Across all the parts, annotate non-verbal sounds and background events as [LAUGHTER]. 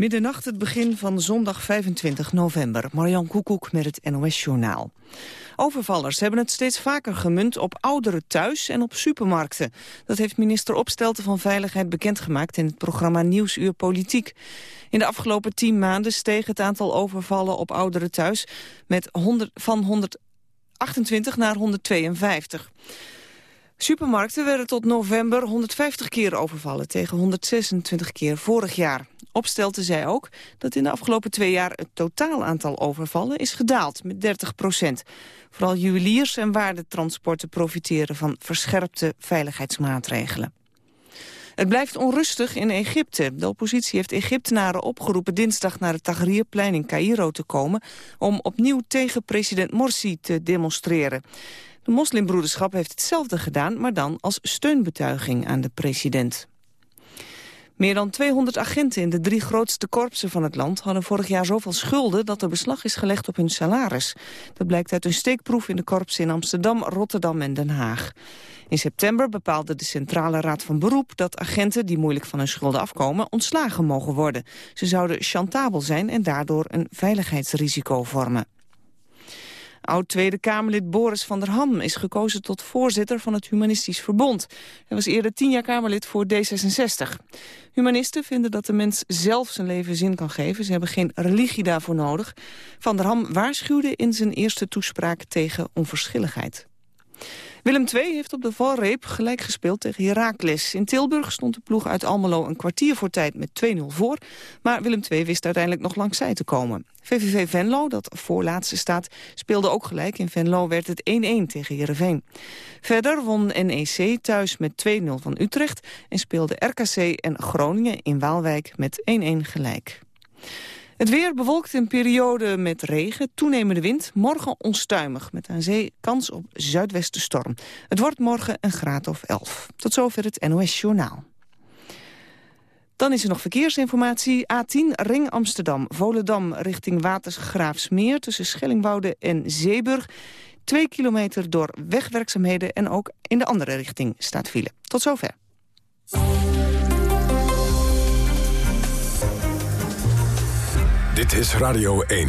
Middernacht het begin van zondag 25 november. Marjan Koekoek met het NOS-journaal. Overvallers hebben het steeds vaker gemunt op ouderen thuis en op supermarkten. Dat heeft minister Opstelten van Veiligheid bekendgemaakt in het programma Nieuwsuur Politiek. In de afgelopen tien maanden steeg het aantal overvallen op ouderen thuis met 100, van 128 naar 152. Supermarkten werden tot november 150 keer overvallen tegen 126 keer vorig jaar. Opstelten zei ook dat in de afgelopen twee jaar het totaal aantal overvallen is gedaald met 30 procent. Vooral juweliers en waardetransporten profiteren van verscherpte veiligheidsmaatregelen. Het blijft onrustig in Egypte. De oppositie heeft Egyptenaren opgeroepen dinsdag naar het Tahrirplein in Cairo te komen... om opnieuw tegen president Morsi te demonstreren. De moslimbroederschap heeft hetzelfde gedaan, maar dan als steunbetuiging aan de president. Meer dan 200 agenten in de drie grootste korpsen van het land hadden vorig jaar zoveel schulden dat er beslag is gelegd op hun salaris. Dat blijkt uit een steekproef in de korpsen in Amsterdam, Rotterdam en Den Haag. In september bepaalde de Centrale Raad van Beroep dat agenten die moeilijk van hun schulden afkomen ontslagen mogen worden. Ze zouden chantabel zijn en daardoor een veiligheidsrisico vormen. Oud-Tweede Kamerlid Boris van der Ham is gekozen tot voorzitter van het Humanistisch Verbond. Hij was eerder tien jaar Kamerlid voor D66. Humanisten vinden dat de mens zelf zijn leven zin kan geven. Ze hebben geen religie daarvoor nodig. Van der Ham waarschuwde in zijn eerste toespraak tegen onverschilligheid. Willem II heeft op de valreep gelijk gespeeld tegen Heracles. In Tilburg stond de ploeg uit Almelo een kwartier voor tijd met 2-0 voor. Maar Willem II wist uiteindelijk nog langs zij te komen. VVV Venlo, dat voorlaatste staat, speelde ook gelijk. In Venlo werd het 1-1 tegen Heerenveen. Verder won NEC thuis met 2-0 van Utrecht... en speelde RKC en Groningen in Waalwijk met 1-1 gelijk. Het weer bewolkt in periode met regen, toenemende wind. Morgen onstuimig, met aan zee kans op zuidwestenstorm. Het wordt morgen een graad of 11. Tot zover het NOS Journaal. Dan is er nog verkeersinformatie. A10 Ring Amsterdam, Volendam richting Watersgraafsmeer... tussen Schellingwoude en Zeeburg. Twee kilometer door wegwerkzaamheden en ook in de andere richting staat file. Tot zover. Dit is Radio 1.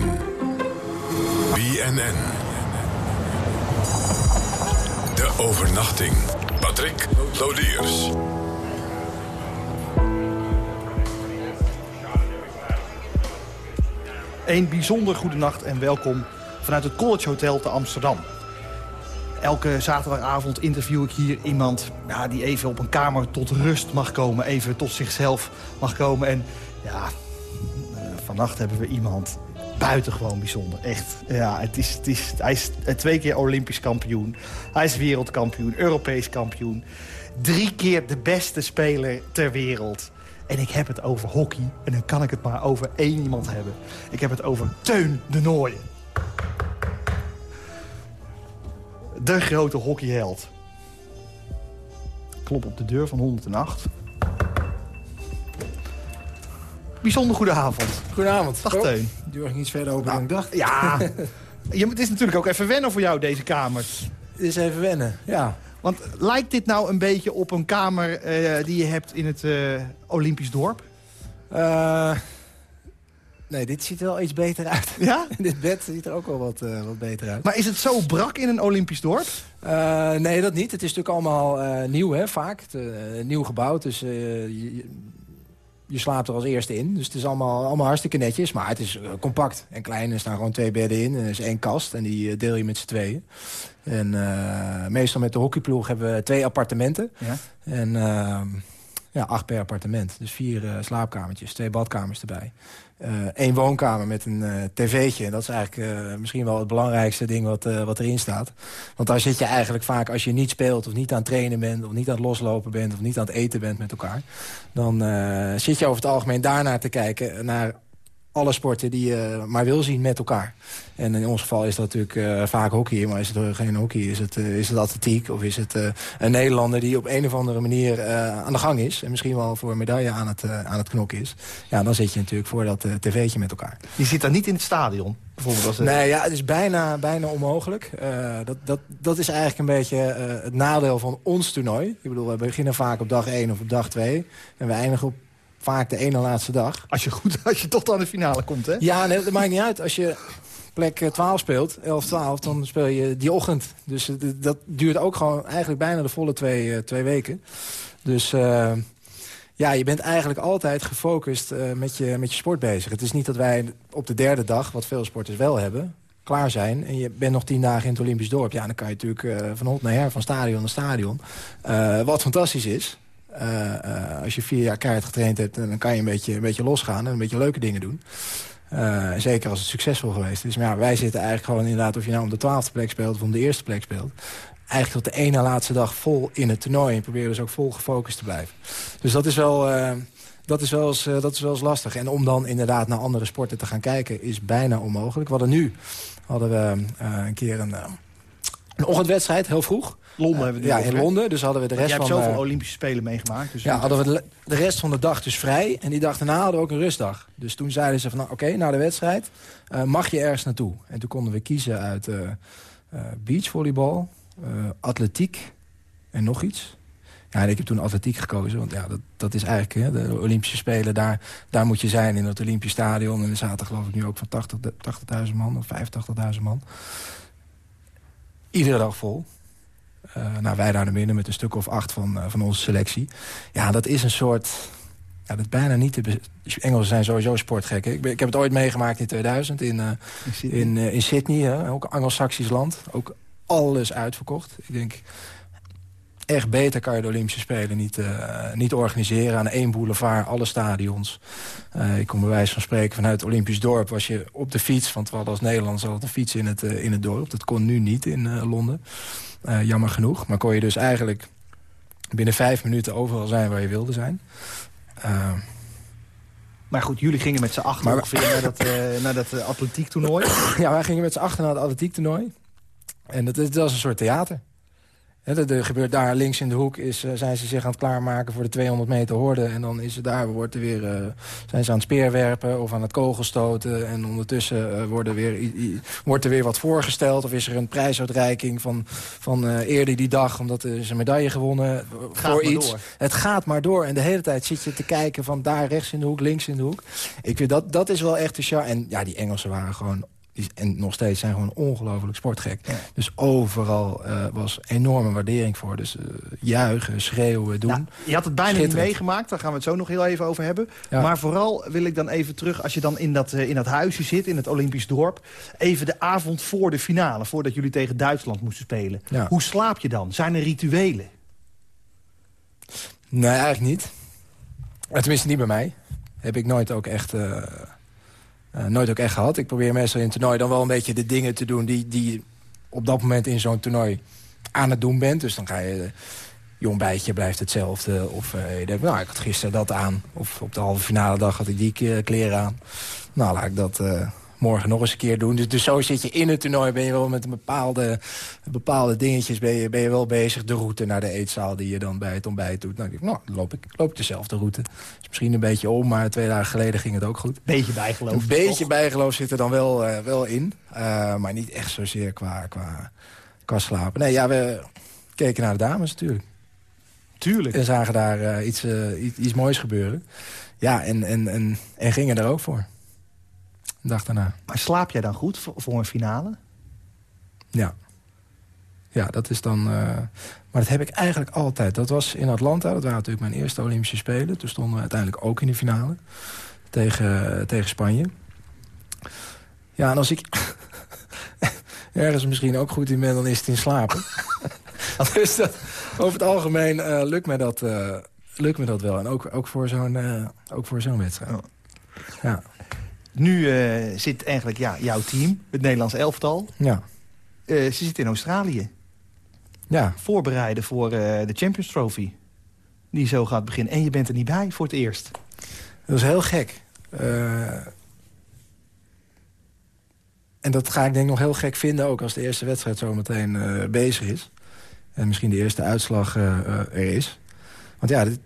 BNN. De overnachting. Patrick Lodiers. Een bijzonder goede nacht en welkom vanuit het College Hotel te Amsterdam. Elke zaterdagavond interview ik hier iemand ja, die even op een kamer tot rust mag komen. Even tot zichzelf mag komen. En ja, vannacht hebben we iemand buitengewoon bijzonder. Echt. Ja, het is, het is, hij is twee keer Olympisch kampioen. Hij is wereldkampioen, Europees kampioen. Drie keer de beste speler ter wereld. En ik heb het over hockey. En dan kan ik het maar over één iemand hebben. Ik heb het over Teun de Nooijen. De grote hockeyheld. Klop op de deur van 108. Bijzonder goede avond. Goedenavond. Dag Teun. Deur ging iets verder open dan ik dacht. Ja, [LAUGHS] je, het is natuurlijk ook even wennen voor jou, deze kamer. Het is even wennen, ja. Want lijkt dit nou een beetje op een kamer eh, die je hebt in het uh, Olympisch dorp? Uh, nee, dit ziet er wel iets beter uit. [LAUGHS] Ja? [LAUGHS] dit bed ziet er ook wel wat, wat beter uit. Maar is het zo brak in een Olympisch dorp? nee, dat niet. Het is natuurlijk allemaal nieuw, hè, vaak. nieuw gebouwd, dus je, je slaapt er als eerste in. Dus het is allemaal, allemaal hartstikke netjes. Maar het is uh, compact en klein. Er staan gewoon twee bedden in. En er is één kast. En die eh, deel je met z'n tweeën. En uh, meestal met de hockeyploeg hebben we twee appartementen. Ja. En uh, ja, acht per appartement. Dus vier slaapkamertjes, twee badkamers erbij. Eén uh, woonkamer met een uh, tv'tje. Dat is eigenlijk misschien wel het belangrijkste ding wat, wat erin staat. Want daar zit je eigenlijk vaak, als je niet speelt... of niet aan het trainen bent, of niet aan het loslopen bent... of niet aan het eten bent met elkaar... dan zit je over het algemeen daarnaar te kijken... naar alle sporten die je maar wil zien met elkaar. En in ons geval is dat natuurlijk uh, vaak hockey. Maar is het geen hockey, is het, uh, is het atletiek... of is het uh, een Nederlander die op een of andere manier aan de gang is... en misschien wel voor een medaille aan het, aan het knokken is. Ja, dan zit je natuurlijk voor dat tv'tje met elkaar. Je zit daar niet in het stadion? Bijvoorbeeld als het... Nee, ja, het is bijna, bijna onmogelijk. dat, dat, dat is eigenlijk een beetje het nadeel van ons toernooi. Ik bedoel, we beginnen vaak op dag 1 of op dag 2. En we eindigen op vaak de ene laatste dag. Als je, goed, [LAUGHS] als je tot aan de finale komt, hè? Ja, nee, dat maakt niet uit. Als je plek 12 speelt, 11-12, dan speel je die ochtend. Dus dat duurt ook gewoon eigenlijk bijna de volle twee, twee weken. Dus ja, je bent eigenlijk altijd gefocust met, je, met je sport bezig. Het is niet dat wij op de derde dag, wat veel sporters wel hebben klaar zijn... en je bent nog tien dagen in het Olympisch dorp... ja, dan kan je natuurlijk uh, van hot naar her, van stadion naar stadion. Wat fantastisch is. Uh, als je vier jaar keihard getraind hebt... dan kan je een beetje, een beetje losgaan en een beetje leuke dingen doen. zeker als het succesvol geweest is. Maar wij zitten eigenlijk gewoon inderdaad... of je nou om de twaalfde plek speelt of om de eerste plek speelt... eigenlijk tot de ene laatste dag vol in het toernooi. En proberen dus ook vol gefocust te blijven. Dus dat is wel dat is, wel eens, dat is wel eens lastig. En om dan inderdaad naar andere sporten te gaan kijken... is bijna onmogelijk. We hadden nu hadden we een keer een, een ochtendwedstrijd, heel vroeg. Londen hebben we Ja, in Londen. Dus hadden we de rest van... Je hebt zoveel Olympische Spelen meegemaakt. Dus ja, hadden we de, de, rest van de dag dus vrij. En die dag daarna hadden we ook een rustdag. Dus toen zeiden ze van, nou, oké, okay, na de wedstrijd uh, mag je ergens naartoe. En toen konden we kiezen uit beachvolleybal, atletiek en nog iets. Ja, en ik heb toen atletiek gekozen, want ja, dat, dat is eigenlijk hè, de Olympische Spelen. Daar, daar moet je zijn in het Olympisch Stadion. En er zaten geloof ik nu ook van 80.000 80 man of 85.000 man. Iedere dag vol. Uh, nou, wij daar naar binnen met een stuk of acht van, uh, van onze selectie. Ja, dat is een soort... Ja, dat bijna niet te... Engelsen zijn sowieso sportgek. Ik, ik, heb het ooit meegemaakt in 2000 in, uh, in Sydney. In, in Sydney hè, ook Anglo-Saxisch land. Ook alles uitverkocht. Ik denk echt beter kan je de Olympische Spelen niet, uh, niet organiseren. Aan één boulevard, alle stadions. Uh, ik kom bij wijze van spreken vanuit het Olympisch dorp... was je op de fiets, want we hadden als Nederlanders altijd een fiets in het, uh, in het dorp. Dat kon nu niet in Londen. jammer genoeg. Maar kon je dus eigenlijk binnen vijf minuten overal zijn waar je wilde zijn. maar goed, jullie gingen met z'n maar, ongeveer naar dat, [LAUGHS] naar dat atletiektoernooi. ja, wij gingen met z'n achter naar het atletiektoernooi. En dat, dat was een soort theater. Er gebeurt daar links in de hoek, is, uh, zijn ze zich aan het klaarmaken voor de 200 meter horde. En dan is het daar, wordt er weer, uh, zijn ze aan het speerwerpen of aan het kogelstoten. En ondertussen uh, worden weer, wordt er weer wat voorgesteld. Of is er een prijsuitreiking van, van eerder die dag, omdat er is een medaille gewonnen voor iets. Door. Het gaat maar door. En de hele tijd zit je te kijken van daar rechts in de hoek, links in de hoek. Ik vind dat, dat is wel echt de charme. En ja, die Engelsen waren gewoon en nog steeds zijn gewoon ongelooflijk sportgek. Dus overal uh, was enorme waardering voor. Dus uh, juichen, schreeuwen, doen. Nou, je had het bijna niet meegemaakt, daar gaan we het zo nog heel even over hebben. Ja. Maar vooral wil ik dan even terug, als je dan in dat, uh, in dat huisje zit, in het Olympisch dorp... even de avond voor de finale, voordat jullie tegen Duitsland moesten spelen. Ja. Hoe slaap je dan? Zijn er rituelen? Nee, eigenlijk niet. Tenminste niet bij mij. Heb ik nooit ook echt... Uh, nooit ook echt gehad. Ik probeer meestal in een toernooi dan wel een beetje de dingen te doen... die, die op dat moment in zo'n toernooi aan het doen bent. Dus dan ga je... je ontbijtje blijft hetzelfde. Of uh, je denkt, nou, ik had gisteren dat aan. Of op de halve finale dag had ik die kleren aan. Nou, laat ik dat morgen nog eens een keer doen. Dus, dus zo zit je in het toernooi, ben je wel met een bepaalde, bepaalde dingetjes... Ben je, ben je wel bezig, de route naar de eetzaal die je dan bij het ontbijt doet. Nou, nou loop ik, loop ik dezelfde route. Is misschien een beetje om, maar twee dagen geleden ging het ook goed. Beetje bijgeloof. Een beetje bijgeloof zit er dan wel, uh, wel in. Uh, maar niet echt zozeer qua, qua, qua slapen. Nee, ja, we keken naar de dames natuurlijk. Tuurlijk. En zagen daar uh, iets, iets, iets moois gebeuren. Ja, en, en, en, en gingen er ook voor dag daarna. Maar slaap jij dan goed voor, voor een finale? Ja. Ja, dat is dan... Uh, maar dat heb ik eigenlijk altijd. Dat was in Atlanta. Dat waren natuurlijk mijn eerste Olympische Spelen. Toen stonden we uiteindelijk ook in de finale. Tegen, tegen Spanje. Ja, en als ik [LAUGHS] ergens misschien ook goed in ben... dan is het in slapen. [LAUGHS] dus dat, over het algemeen uh, lukt, me dat, uh, lukt me dat wel. En ook, ook voor zo'n ook voor zo'n wedstrijd. Ja. Nu uh, zit eigenlijk ja, jouw team, het Nederlands elftal. Ja. Uh, ze zit in Australië. Ja. Voorbereiden voor uh, de Champions Trophy. Die zo gaat beginnen. En je bent er niet bij voor het eerst. Dat is heel gek. en dat ga ik denk ik nog heel gek vinden... ook als de eerste wedstrijd zo meteen bezig is. En misschien de eerste uitslag er is. Want ja, dit,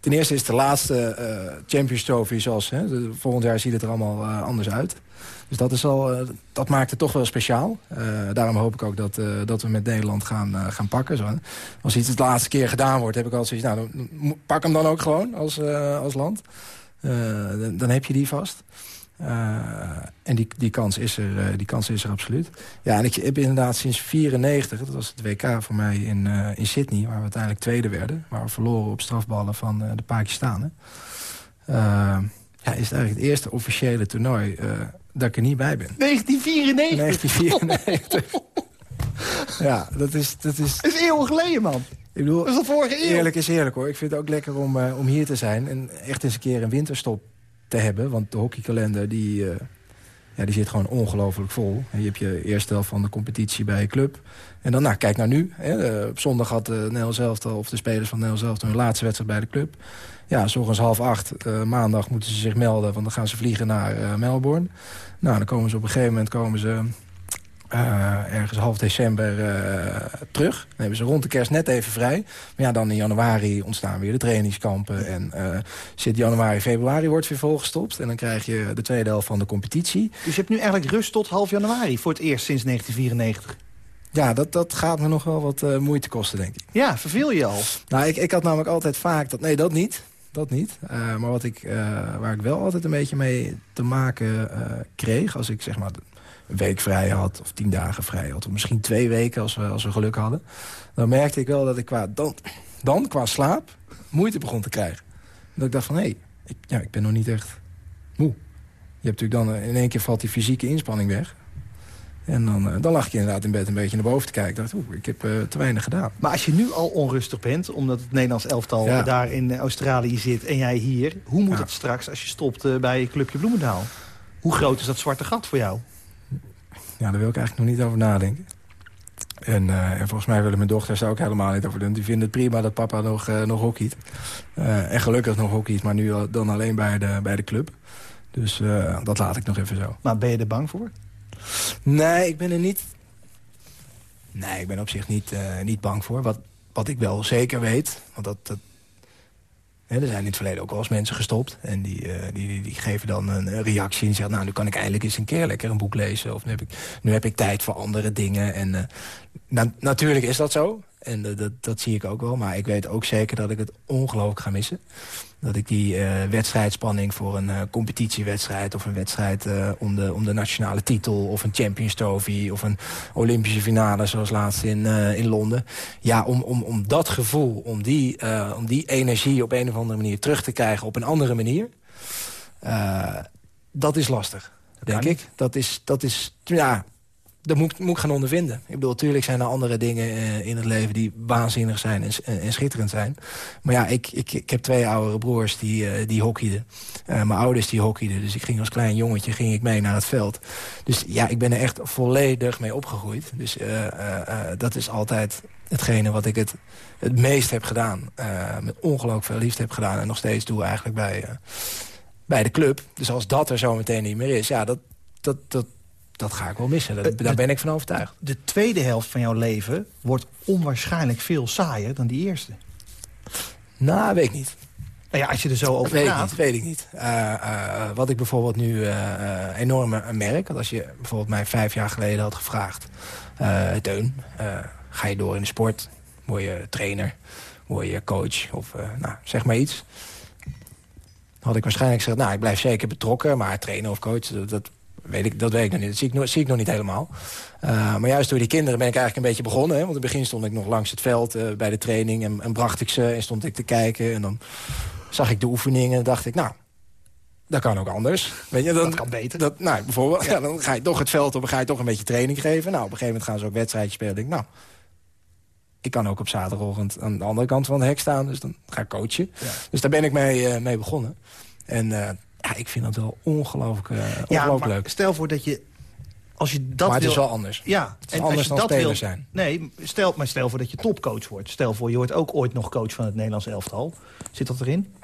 ten eerste is het de laatste uh, Champions Trophy zoals... Hè, volgend jaar ziet het er allemaal anders uit. Dus dat, is al, dat maakt het toch wel speciaal. daarom hoop ik ook dat, dat we met Nederland gaan, gaan pakken. Zo. Als iets de laatste keer gedaan wordt, heb ik altijd zoiets... nou, pak hem dan ook gewoon als, als land. Dan, heb je die vast. Uh, en die, die, kans is er, uh, die kans is er absoluut. Ja, en ik heb inderdaad sinds 94, dat was het WK voor mij in, uh, in Sydney... waar we uiteindelijk tweede werden. Waar we verloren op strafballen van de Pakistanen. ja, is het eigenlijk het eerste officiële toernooi dat ik er niet bij ben. 1994? 1994. [LAUGHS] ja, dat is... Dat is, dat is eeuwig geleden, man. Ik bedoel, dat is de vorige eeuw. Eerlijk is eerlijk, hoor. Ik vind het ook lekker om, om hier te zijn... en echt eens een keer een winterstop te hebben. Want de hockeykalender die, uh, ja, die zit gewoon ongelooflijk vol. En je hebt je eerste helft van de competitie bij je club. En dan, nou, kijk naar nu. Hè. Uh, op zondag had de Nederlands of de spelers van Nederlands zelf hun laatste wedstrijd bij de club. Ja, zorgens half acht. Maandag moeten ze zich melden, want dan gaan ze vliegen naar Melbourne. Nou, dan komen ze op een gegeven moment komen ze uh, ergens half december uh, terug. Dan hebben ze rond de kerst net even vrij. Maar ja, dan in januari ontstaan weer de trainingskampen. En uh, zit januari, februari wordt weer volgestopt. En dan krijg je de tweede helft van de competitie. Dus je hebt nu eigenlijk rust tot half januari voor het eerst sinds 1994? Ja, dat, dat gaat me nog wel wat moeite kosten, denk ik. Ja, verveel je al? Nou, ik, ik had namelijk altijd vaak... Dat, nee, dat niet. Dat niet. maar wat ik, waar ik wel altijd een beetje mee te maken kreeg... als ik zeg maar een week vrij had, of tien dagen vrij had... of misschien twee weken als we, als we geluk hadden... dan merkte ik wel dat ik qua, dan, dan qua slaap moeite begon te krijgen. Dat ik dacht van, hé, hey, ik, ja, ik ben nog niet echt moe. Je hebt natuurlijk dan, eh, in één keer valt die fysieke inspanning weg. En dan, eh, dan lag je inderdaad in bed een beetje naar boven te kijken. Ik dacht, oeh, ik heb uh, te weinig gedaan. Maar als je nu al onrustig bent, omdat het Nederlands elftal daar in Australië zit... en jij hier, hoe moet het straks als je stopt bij je clubje Bloemendaal? Hoe groot is dat zwarte gat voor jou? Ja, daar wil ik eigenlijk nog niet over nadenken. En, uh, en, volgens mij willen mijn dochters daar ook helemaal niet over doen. Die vinden het prima dat papa nog, uh, nog hockeyt. Uh, en gelukkig nog hockeyt, maar nu dan alleen bij de, bij de club. Dus dat laat ik nog even zo. Maar ben je er bang voor? Nee, ik ben er niet... Nee, ik ben op zich niet, niet bang voor. Wat, wat ik wel zeker weet, want dat, dat er zijn in het verleden ook wel eens mensen gestopt. En die, uh, die, die, geven dan een, reactie en zeggen... nou, nu kan ik eindelijk eens een keer lekker een boek lezen. Of nu heb ik, nu heb ik tijd voor andere dingen. En uh, natuurlijk is dat zo. En uh, dat, dat zie ik ook wel. Maar ik weet ook zeker dat ik het ongelooflijk ga missen dat ik die uh, wedstrijdspanning voor een uh, competitiewedstrijd... of een wedstrijd uh, om, de, om de nationale titel of een Champions Trophy... of een Olympische finale zoals laatst in, in Londen. Ja, om, om, om dat gevoel, om die, om die energie op een of andere manier terug te krijgen... op een andere manier, dat is lastig, denk ik. Dat is, dat is, ja, dat moet, moet ik gaan ondervinden. Ik bedoel, natuurlijk zijn er andere dingen uh, in het leven... die waanzinnig zijn en, en, schitterend zijn. Maar ja, ik, ik, ik heb twee oudere broers die, uh, die hockeyden. Uh, mijn ouders die hockeyden. Dus ik ging als klein jongetje ging ik mee naar het veld. Dus ja, ik ben er echt volledig mee opgegroeid. Dus dat is altijd hetgene wat ik het, het meest heb gedaan. met ongelooflijk veel liefde heb gedaan. En nog steeds doe eigenlijk bij, bij de club. Dus als dat er zo meteen niet meer is... ja, dat, dat, dat, dat ga ik wel missen. Dat, daar ben ik van overtuigd. De tweede helft van jouw leven wordt onwaarschijnlijk veel saaier dan die eerste. Nou, weet ik niet. Nou ja, als je er zo over weet praat... Ik niet, weet ik niet. Uh, uh, wat ik bijvoorbeeld nu uh, enorm merk... dat als je bijvoorbeeld mij vijf jaar geleden had gevraagd... Teun, ga je door in de sport? Word je trainer? Word je coach? Of nou, zeg maar iets. had ik waarschijnlijk gezegd... nou, ik blijf zeker betrokken... maar trainer of coach, dat, dat Weet ik, dat weet ik nog niet. Dat zie ik, nog, zie ik nog niet helemaal. Uh, maar juist door die kinderen ben ik eigenlijk een beetje begonnen. Hè? Want in het begin stond ik nog langs het veld uh, bij de training... En, en, bracht ik ze en stond ik te kijken. En dan zag ik de oefeningen en dacht ik... nou, dat kan ook anders. Weet je, dan, dat kan beter. Dat, nou, bijvoorbeeld, ja. [LAUGHS] dan ga je toch het veld op en ga je toch een beetje training geven. Nou, op een gegeven moment gaan ze ook wedstrijdjes spelen. denk ik, nou, ik kan ook op zaterdagochtend aan de andere kant van het hek staan. Dus dan ga ik coachen. Ja. Dus daar ben ik mee, uh, mee begonnen. En ja, ik vind dat wel ongelooflijk, uh, ongelooflijk leuk. Stel voor dat je als je dat maar het wil, is wel anders. Ja, het is en anders dan speler zijn. Nee, stel, maar stel voor dat je topcoach wordt. Stel voor, je wordt ook ooit nog coach van het Nederlands elftal. Zit dat erin?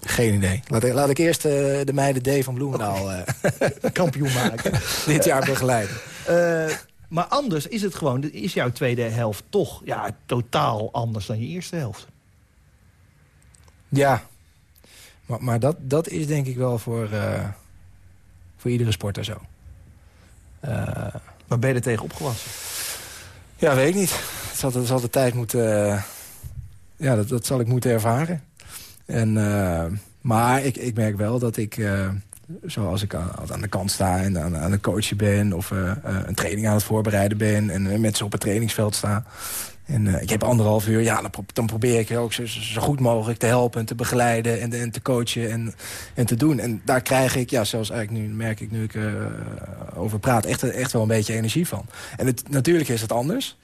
Geen idee. Laat, laat ik eerst uh, de meiden D van Bloemendaal uh, [LAUGHS] kampioen maken. [LAUGHS] dit jaar begeleiden. Uh, maar anders is het gewoon, is jouw tweede helft toch ja, totaal anders dan je eerste helft. Ja, maar, maar dat, dat is denk ik wel voor, uh, voor iedere sporter zo. Maar ben je er tegen opgewassen? Ja, weet ik niet. Het zal, zal de tijd moeten... Uh, ja, dat, dat zal ik moeten ervaren. En, maar ik, ik merk wel dat ik zoals ik aan, de kant sta en aan, het coachen ben... of uh, een training aan het voorbereiden ben en met ze op het trainingsveld sta... En ik heb anderhalf uur, ja, dan, probeer ik ook zo, zo, goed mogelijk te helpen... en te begeleiden en, te coachen en, en te doen. En daar krijg ik, ja, zoals eigenlijk nu merk ik nu ik over praat... Echt, echt wel een beetje energie van. En het, natuurlijk is het anders.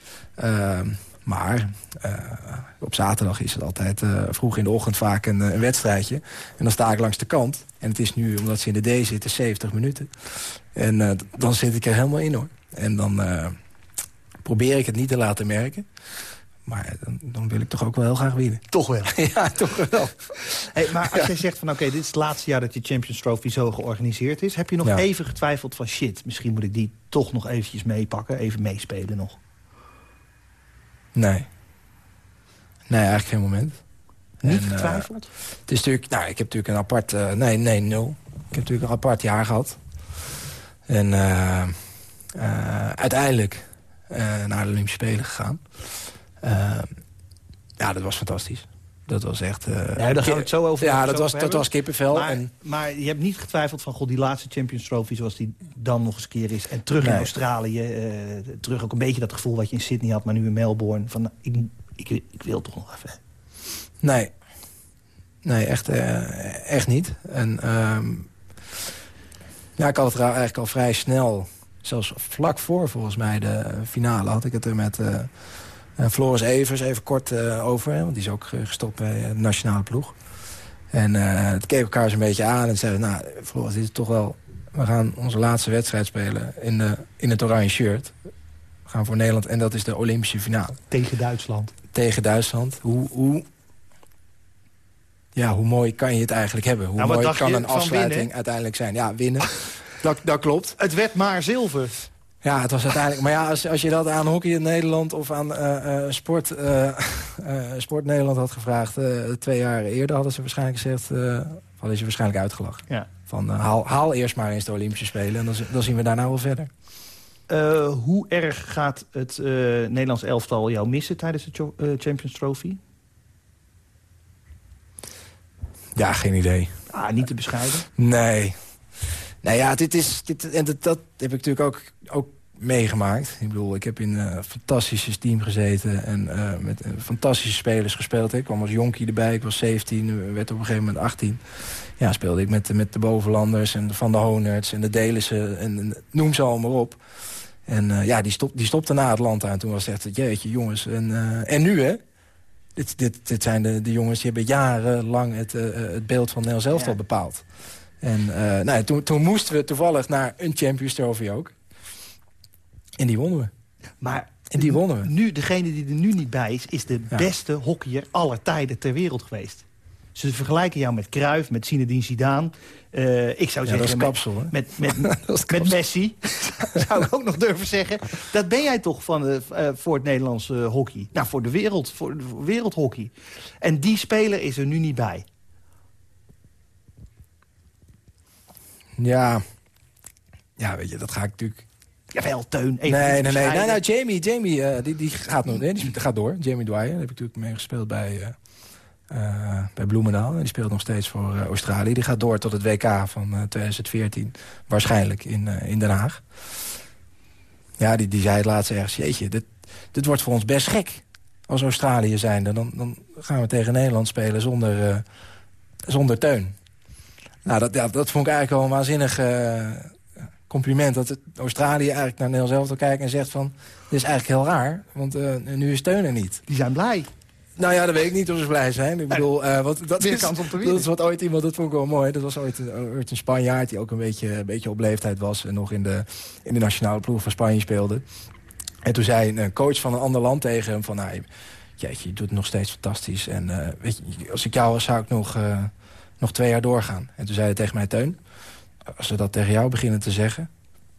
Uh, maar op zaterdag is het altijd vroeg in de ochtend vaak een, een, wedstrijdje. En dan sta ik langs de kant. En het is nu, omdat ze in de D zitten, 70 minuten. En dan zit ik er helemaal in, hoor. En dan probeer ik het niet te laten merken. Maar dan, dan, wil ik toch ook wel heel graag winnen. Toch wel? [LAUGHS] ja, toch wel. Hey, maar als ja. jij zegt van oké, dit is het laatste jaar dat die Champions Trophy zo georganiseerd is... heb je nog ja. even getwijfeld van shit, misschien moet ik die toch nog eventjes meepakken... even meespelen nog? Nee. Nee, eigenlijk geen moment. Niet en, getwijfeld? Uh, het is natuurlijk, nou, ik heb natuurlijk een apart... Uh, nee, nee, nul. Ik heb natuurlijk een apart jaar gehad. En uh, uiteindelijk naar de Olympische Spelen gegaan. Ja, dat was fantastisch. Dat was echt... Uh, ja, daar gaan we het zo over Ja, dat was, dat was kippenvel. Maar, en... maar je hebt niet getwijfeld van... God, die laatste Champions Trophy zoals die dan nog eens een keer is. En terug nee. in Australië. Uh, terug ook een beetje dat gevoel wat je in Sydney had... maar nu in Melbourne. Van, ik, ik, ik wil toch nog even. Nee. Nee, echt, uh, echt niet. En um, ja, ik had het eigenlijk al vrij snel... zelfs vlak voor volgens mij de finale... had ik het er met... Floris Evers, even kort uh, over, want die is ook gestopt bij de nationale ploeg. En uh, het keek elkaar zo'n beetje aan en zeiden... nou, Floris, dit is toch wel... we gaan onze laatste wedstrijd spelen in, de, in het oranje shirt. We gaan voor Nederland en dat is de Olympische finale. Tegen Duitsland. Tegen Duitsland. Hoe, hoe, ja, hoe mooi kan je het eigenlijk hebben? Hoe nou, mooi kan een afsluiting uiteindelijk zijn? Ja, winnen. [LAUGHS] dat, dat klopt. Het werd maar zilver. Ja, het was uiteindelijk... Maar ja, als, als je dat aan hockey in Nederland of aan uh, uh, sport, uh, [LAUGHS] sport Nederland had gevraagd... twee jaar eerder hadden ze waarschijnlijk gezegd... hadden ze waarschijnlijk uitgelachen. Ja. Van haal, haal eerst maar eens de Olympische Spelen en dan, dan zien we daarna wel verder. hoe erg gaat het Nederlands elftal jou missen tijdens de Champions Trophy? Ja, geen idee. Ah, niet te bescheiden? Nee, nou ja, dit is, dit, en dat, dat heb ik natuurlijk ook, ook meegemaakt. Ik bedoel, ik heb in een fantastische team gezeten en uh, met uh, fantastische spelers gespeeld. Ik kwam als jonkie erbij, ik was 17, werd op een gegeven moment 18. Ja, speelde ik met, met de bovenlanders en de Van de Honerts en de Delissen en, en noem ze allemaal op. En ja, die, stop, die stopte na het land aan. Toen was het echt, jeetje jongens. En, en nu hè? Dit, dit, dit zijn de, de jongens die hebben jarenlang het, het beeld van Nel zelf al bepaald. En uh, nou, toen, toen moesten we toevallig naar een Champions Trophy ook. En die wonnen we. Maar en die wonnen we. Nu, degene die er nu niet bij is, is de ja. beste hockeyer aller tijden ter wereld geweest. Ze vergelijken jou met Cruyff, met Zinedine Zidane. Uh, ik zou ja, zeggen, kapsel, met, met, [LAUGHS] met, met, Messi, [LAUGHS] zou ik ook nog durven zeggen. Dat ben jij toch van, uh, voor het Nederlandse hockey. Nou, voor de wereld, voor, voor wereldhockey. En die speler is er nu niet bij. Ja, ja, weet je, dat ga ik natuurlijk... Jawel, Teun. Even nee, nee, nee, nee, nou, Jamie, Jamie uh, die, die, gaat nog, nee, die gaat door. Jamie Dwyer, daar heb ik natuurlijk mee gespeeld bij, uh, uh, bij Bloemendaal. Die speelt nog steeds voor Australië. Die gaat door tot het WK van 2014. Waarschijnlijk in, in Den Haag. Ja, die, die zei het laatst ergens... Jeetje, dit, dit wordt voor ons best gek. Als Australië zijnde. Dan, dan gaan we tegen Nederland spelen zonder, zonder Teun. Nou, dat, vond ik eigenlijk wel een waanzinnig uh, compliment. Dat Australië eigenlijk naar Nederland zelf kijkt en zegt van... dit is eigenlijk heel raar, want uh, nu is steun er niet. Die zijn blij. Nou ja, dat weet ik niet of ze blij zijn. Ik bedoel, uh, wat, dat, is, te dat is wat ooit iemand, dat vond ik wel mooi. Dat was ooit een, ooit een Spanjaard die ook een beetje, een beetje op leeftijd was... en nog in de, in de nationale ploeg van Spanje speelde. En toen zei een coach van een ander land tegen hem van... Nou, jeetje, je doet het nog steeds fantastisch. En weet je, als ik jou was, zou ik nog nog twee jaar doorgaan. En toen zei hij tegen mij, Teun, als ze dat tegen jou beginnen te zeggen...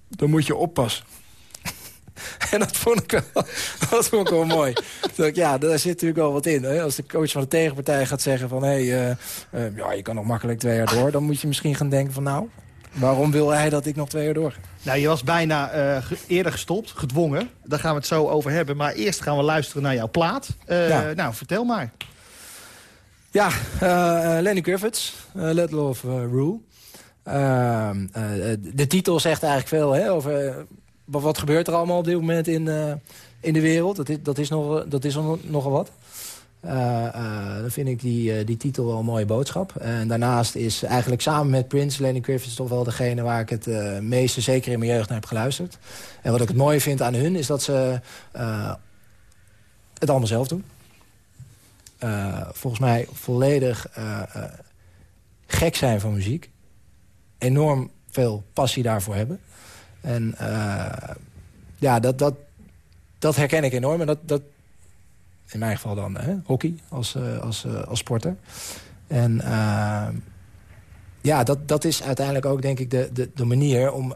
dan moet je oppassen. [LAUGHS] En dat vond ik wel, [LAUGHS] dat vond ik wel mooi. ik, ja, daar zit natuurlijk wel wat in. Hè? Als de coach van de tegenpartij gaat zeggen van... hé, hey, ja, je kan nog makkelijk twee jaar door... dan moet je misschien gaan denken van nou... Waarom wil hij dat ik nog twee jaar door? Nou, je was bijna eerder gestopt, gedwongen. Daar gaan we het zo over hebben. Maar eerst gaan we luisteren naar jouw plaat. Nou, vertel maar. Ja, uh, Lenny Griffiths, uh, Let Love Rule. Ehm, de titel zegt eigenlijk veel hè, over wat gebeurt er allemaal op dit moment in, in de wereld. Dat is, dat is, nog, dat is nogal wat. dan vind ik die, die titel wel een mooie boodschap. En daarnaast is eigenlijk samen met Prince... Lenny Griffiths toch wel degene waar ik het meeste... zeker in mijn jeugd naar heb geluisterd. En wat ik het mooie vind aan hun... is dat ze het allemaal zelf doen. Uh, volgens mij volledig uh, uh, gek zijn van muziek. Enorm veel passie daarvoor hebben. En ja, dat, dat, dat herken ik enorm. En dat, dat in mijn geval dan hè, hockey als, als, als sporter. En ja, dat, dat is uiteindelijk ook denk ik de, de, de manier om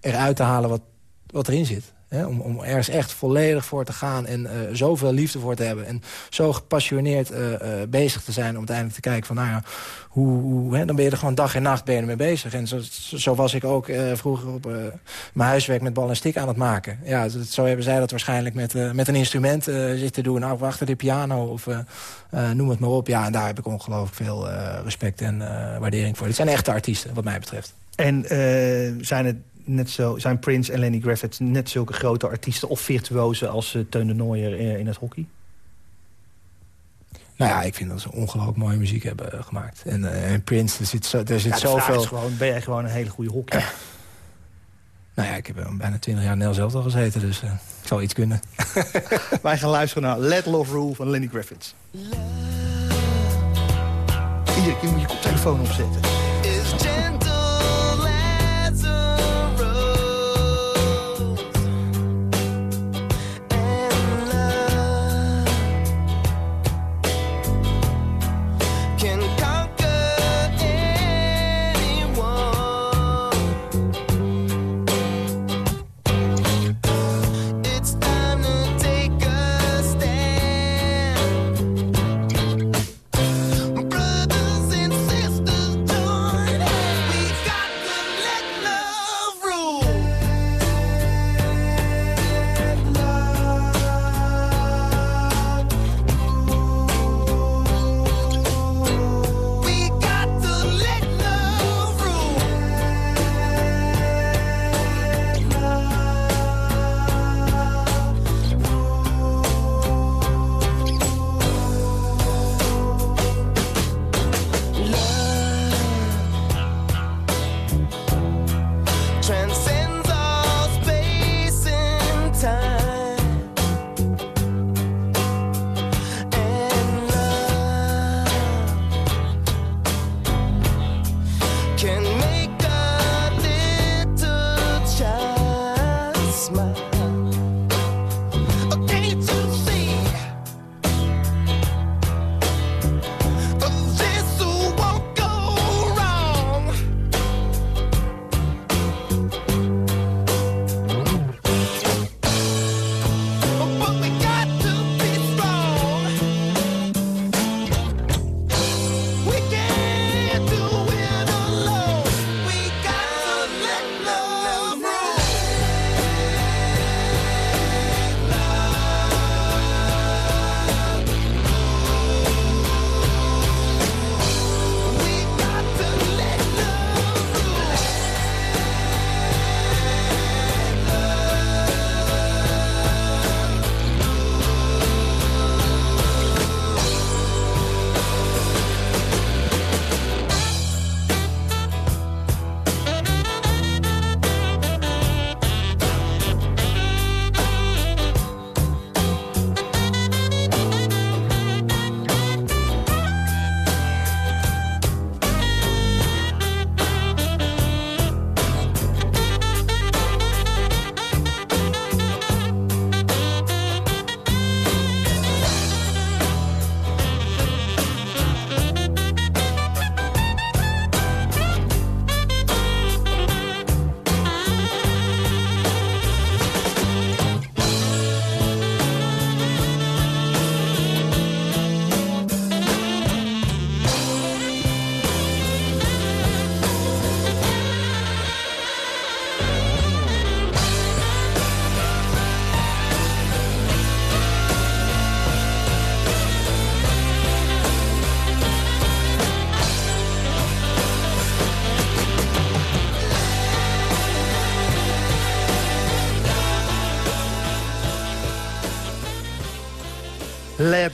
eruit te halen wat, wat erin zit. Om, om ergens echt volledig voor te gaan en uh, zoveel liefde voor te hebben. En zo gepassioneerd uh, uh, bezig te zijn om uiteindelijk te kijken van... nou ja, hoe, hoe, dan ben je er gewoon dag en nacht ben ermee bezig. En zo, was ik ook vroeger op mijn huiswerk met bal en stick aan het maken. Ja, zo hebben zij dat waarschijnlijk met, met een instrument zitten doen. Nou, achter de piano of noem het maar op. Ja, en daar heb ik ongelooflijk veel respect en waardering voor. Dit zijn echte artiesten, wat mij betreft. En zijn het net zo, zijn Prince en Lenny Griffith net zulke grote artiesten... of virtuozen als uh, Teun de Nooier eh, in het hockey? Nou ja, ik vind dat ze ongelooflijk mooie muziek hebben uh, gemaakt. En, uh, en, Prince, er zit, zo, er zit ja, zoveel... Is gewoon, ben jij gewoon een hele goede hockey? nou ja, ik heb bijna twintig jaar Nel zelf al gezeten, dus ik zal iets kunnen. [LAUGHS] Wij gaan luisteren naar Let Love Rule van Lenny Griffiths. Iedere keer moet je koptelefoon opzetten.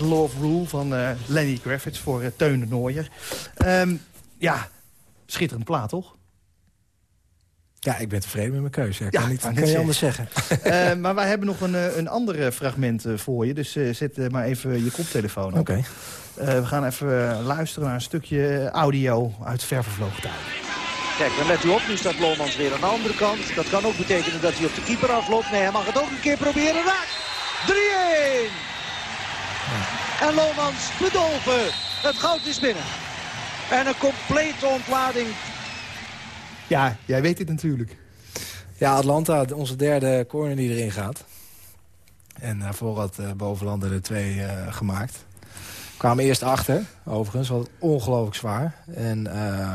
Love Rule van uh, Lenny Kravitz voor uh, Teun de Nooier. Um, ja, schitterend plaat, toch? Ja, ik ben tevreden met mijn keuze. Ik ja, kan, niet, kan je anders zeggen. Uh, [LAUGHS] maar wij hebben nog een, een ander fragment voor je. Dus zet maar even je koptelefoon op. Oké. we gaan even luisteren naar een stukje audio uit ververvlogen tijd. Kijk, dan let u op. Nu staat Lomans weer aan de andere kant. Dat kan ook betekenen dat hij op de keeper afloopt. Nee, hij mag het ook een keer proberen. Raak! 3-1! En Lomans bedolven. Het goud is binnen. En een complete ontlading. Ja, jij weet het natuurlijk. Ja, Atlanta, onze derde corner die erin gaat. En daarvoor had uh, Bovenlanden er twee uh, gemaakt. Kwamen eerst achter, overigens, wat ongelooflijk zwaar. En uh,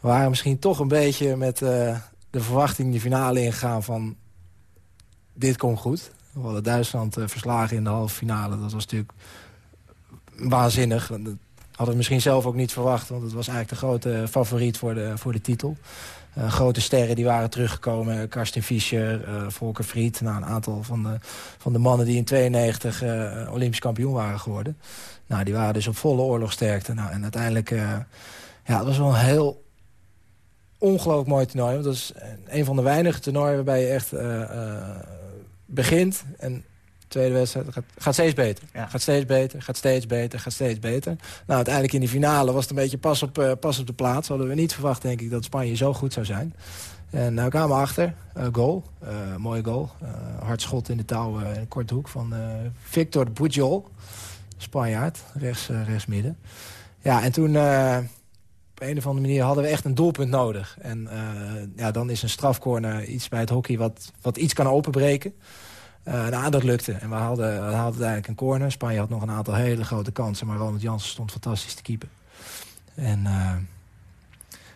we waren misschien toch een beetje met de verwachting de finale ingegaan van... dit komt goed. We hadden Duitsland verslagen in de halve finale. Dat was natuurlijk waanzinnig. Dat hadden we misschien zelf ook niet verwacht. Want het was eigenlijk de grote favoriet voor de, voor de titel. Uh, grote sterren die waren teruggekomen. Karsten Fischer, Volker Fried. Nou, een aantal van de, van de mannen die in 92 uh, eh, Olympisch kampioen waren geworden. Nou, die waren dus op volle oorlogsterkte. Nou, en uiteindelijk... ja, het was wel een heel ongelooflijk mooi toernooi. Dat is een van de weinige toernooien waarbij je echt begint... en tweede wedstrijd gaat, gaat steeds beter. Gaat steeds beter, gaat steeds beter, gaat steeds beter. Nou, uiteindelijk in de finale was het een beetje pas op, uh, pas op de plaats. Hadden we niet verwacht, denk ik, dat Spanje zo goed zou zijn. En nou kwamen we achter. Uh, goal. Uh, mooie goal. hard schot in de touw in een korte hoek van Victor Pujol. Spanjaard, rechts, rechts midden. Ja, en toen een of andere manier hadden we echt een doelpunt nodig. En ja, dan is een strafcorner iets bij het hockey wat, wat iets kan openbreken. Uh, nou, dat lukte. En we hadden, we hadden eigenlijk een corner. Spanje had nog een aantal hele grote kansen. Maar Ronald Jansen stond fantastisch te keeper. En uh,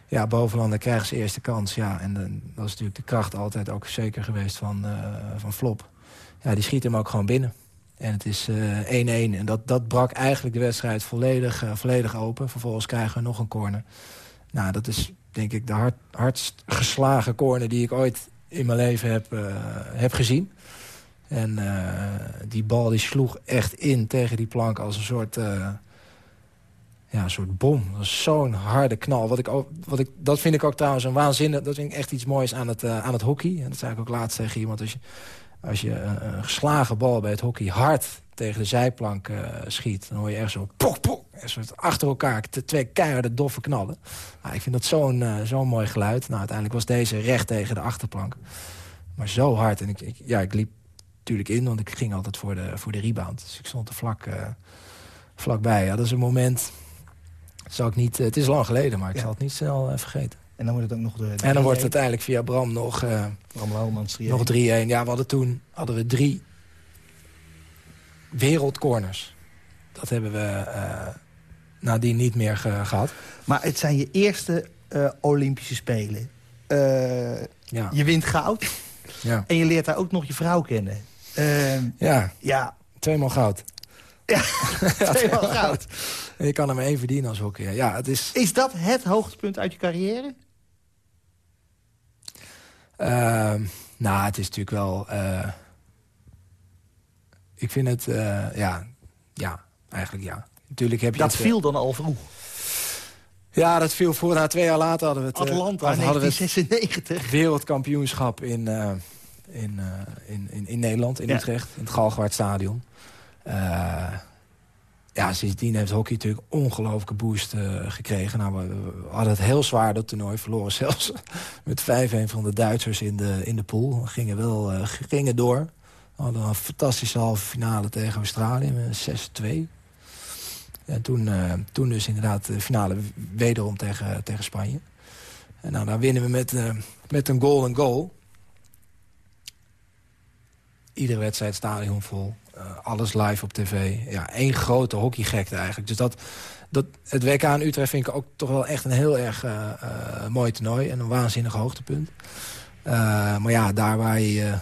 ja, krijgen ze eerste kans. Ja, en de, dat is natuurlijk de kracht altijd ook zeker geweest van, van Flop. Ja, die schiet hem ook gewoon binnen. En het is 1-1. en dat, dat brak eigenlijk de wedstrijd volledig, volledig open. Vervolgens krijgen we nog een corner. Nou, dat is denk ik de hard, hardst geslagen corner die ik ooit in mijn leven heb, heb gezien. En die bal die sloeg echt in tegen die plank als een soort, uh, ja, soort bom. Zo'n harde knal. Wat ik ook, wat ik, dat vind ik ook trouwens een waanzinnig... dat vind ik echt iets moois aan het, aan het hockey. En dat zei ik ook laatst tegen iemand. Als je, als je een, een geslagen bal bij het hockey hard tegen de zijplank schiet... dan hoor je echt zo pok, pok, soort achter elkaar twee keiharde doffe knallen. Nou, ik vind dat zo'n zo'n mooi geluid. Nou, uiteindelijk was deze recht tegen de achterplank. Maar zo hard. En ik, ik ja, ik liep natuurlijk in, want ik ging altijd voor de, voor de rebound. Dus ik stond er vlak, uh, vlakbij. Ja, dat is een moment... Zou ik niet, het is lang geleden, maar ik zal het niet snel vergeten. En dan wordt het ook nog de... en dan wordt het uiteindelijk via Bram nog... Uh, Bram Laumans 3-1. Nog 3-1. Ja, we hadden toen hadden we drie wereldcorners. Dat hebben we uh, nadien niet meer ge gehad. Maar het zijn je eerste Olympische Spelen. ja. Je wint goud. Ja. En je leert daar ook nog je vrouw kennen. Uh, ja. ja. Tweemaal goud. Ja, [LAUGHS] tweemaal goud. En je kan er maar één verdienen als hockeyer. Ja, het is... is dat het hoogtepunt uit je carrière? Uh, nou, het is natuurlijk wel... Uh, ik vind het... Uh, ja, ja, eigenlijk ja. Natuurlijk heb je dat viel dan al vroeg? Ja, dat viel voor. Nou, twee jaar later hadden we het... Atlanta, uh, 1996. wereldkampioenschap in, in, in, in, in, Nederland, in Utrecht. In het Galgenwaardstadion. Uh, ja, sindsdien heeft hockey natuurlijk ongelooflijke boost uh, gekregen. Nou, we, hadden het heel zwaar, dat toernooi. Verloren [LAUGHS] zelfs met 5-1 van de Duitsers in de, in de pool. We gingen wel uh, gingen door. We hadden een fantastische halve finale tegen Australië met 6-2. En toen, uh, toen dus inderdaad de finale wederom tegen, tegen Spanje. En nou, daar winnen we met, met een goal en goal iedere wedstrijd stadion vol. Uh, alles live op tv. Ja, één grote hockeygekte eigenlijk. Dus dat, dat, het WK in Utrecht vind ik ook toch wel echt een heel erg uh, uh, mooi toernooi. En een waanzinnig hoogtepunt. maar ja, daar waar je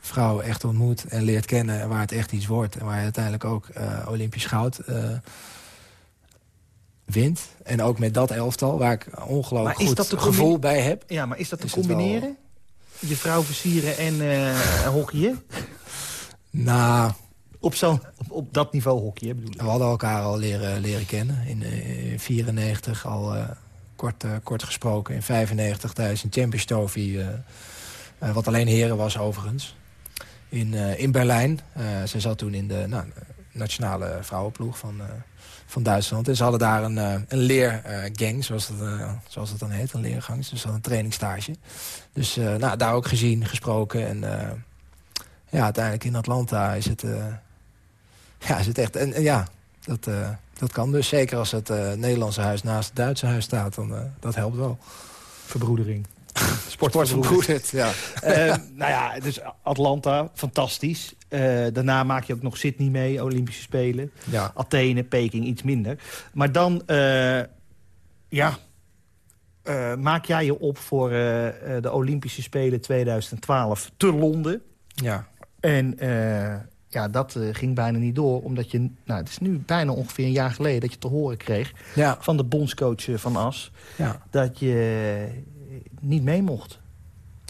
vrouw echt ontmoet en leert kennen... en waar het echt iets wordt. En waar je uiteindelijk ook Olympisch goud wint. En ook met dat elftal, waar ik ongelooflijk goed gevoel bij heb. Ja, maar is dat te combineren? je vrouw versieren en uh, hockeyen? Nou, op, zo, op, op, dat niveau hockey, bedoel ik. We hadden elkaar al leren, leren kennen. In 1994 al kort, kort gesproken. In 95 tijdens een Champions Trophy... wat alleen heren was overigens. In, in Berlijn. zij zat toen in de nou, nationale vrouwenploeg van van Duitsland. En ze hadden daar een, uh, een leergang, zoals, dat, uh, zoals dat dan heet, een leergang. Dus een trainingstage. Dus uh, nou, daar ook gezien, gesproken. En ja, uiteindelijk in Atlanta is het, ja, is het echt... En, ja, dat, dat kan dus. Zeker als het Nederlandse huis naast het Duitse huis staat, dan dat helpt wel. Verbroedering. [LAUGHS] Sportvergoederd, ja. uh, nou ja, dus Atlanta, fantastisch. Uh, daarna maak je ook nog Sydney mee, Olympische Spelen. Ja. Athene, Peking, iets minder. Maar dan, uh, ja, maak jij je op voor de Olympische Spelen 2012 te Londen. Ja. En ja, dat ging bijna niet door. Omdat je, nou, het is nu bijna ongeveer een jaar geleden dat je te horen kreeg... Ja. van de bondscoach van As... Ja. dat je niet mee mocht.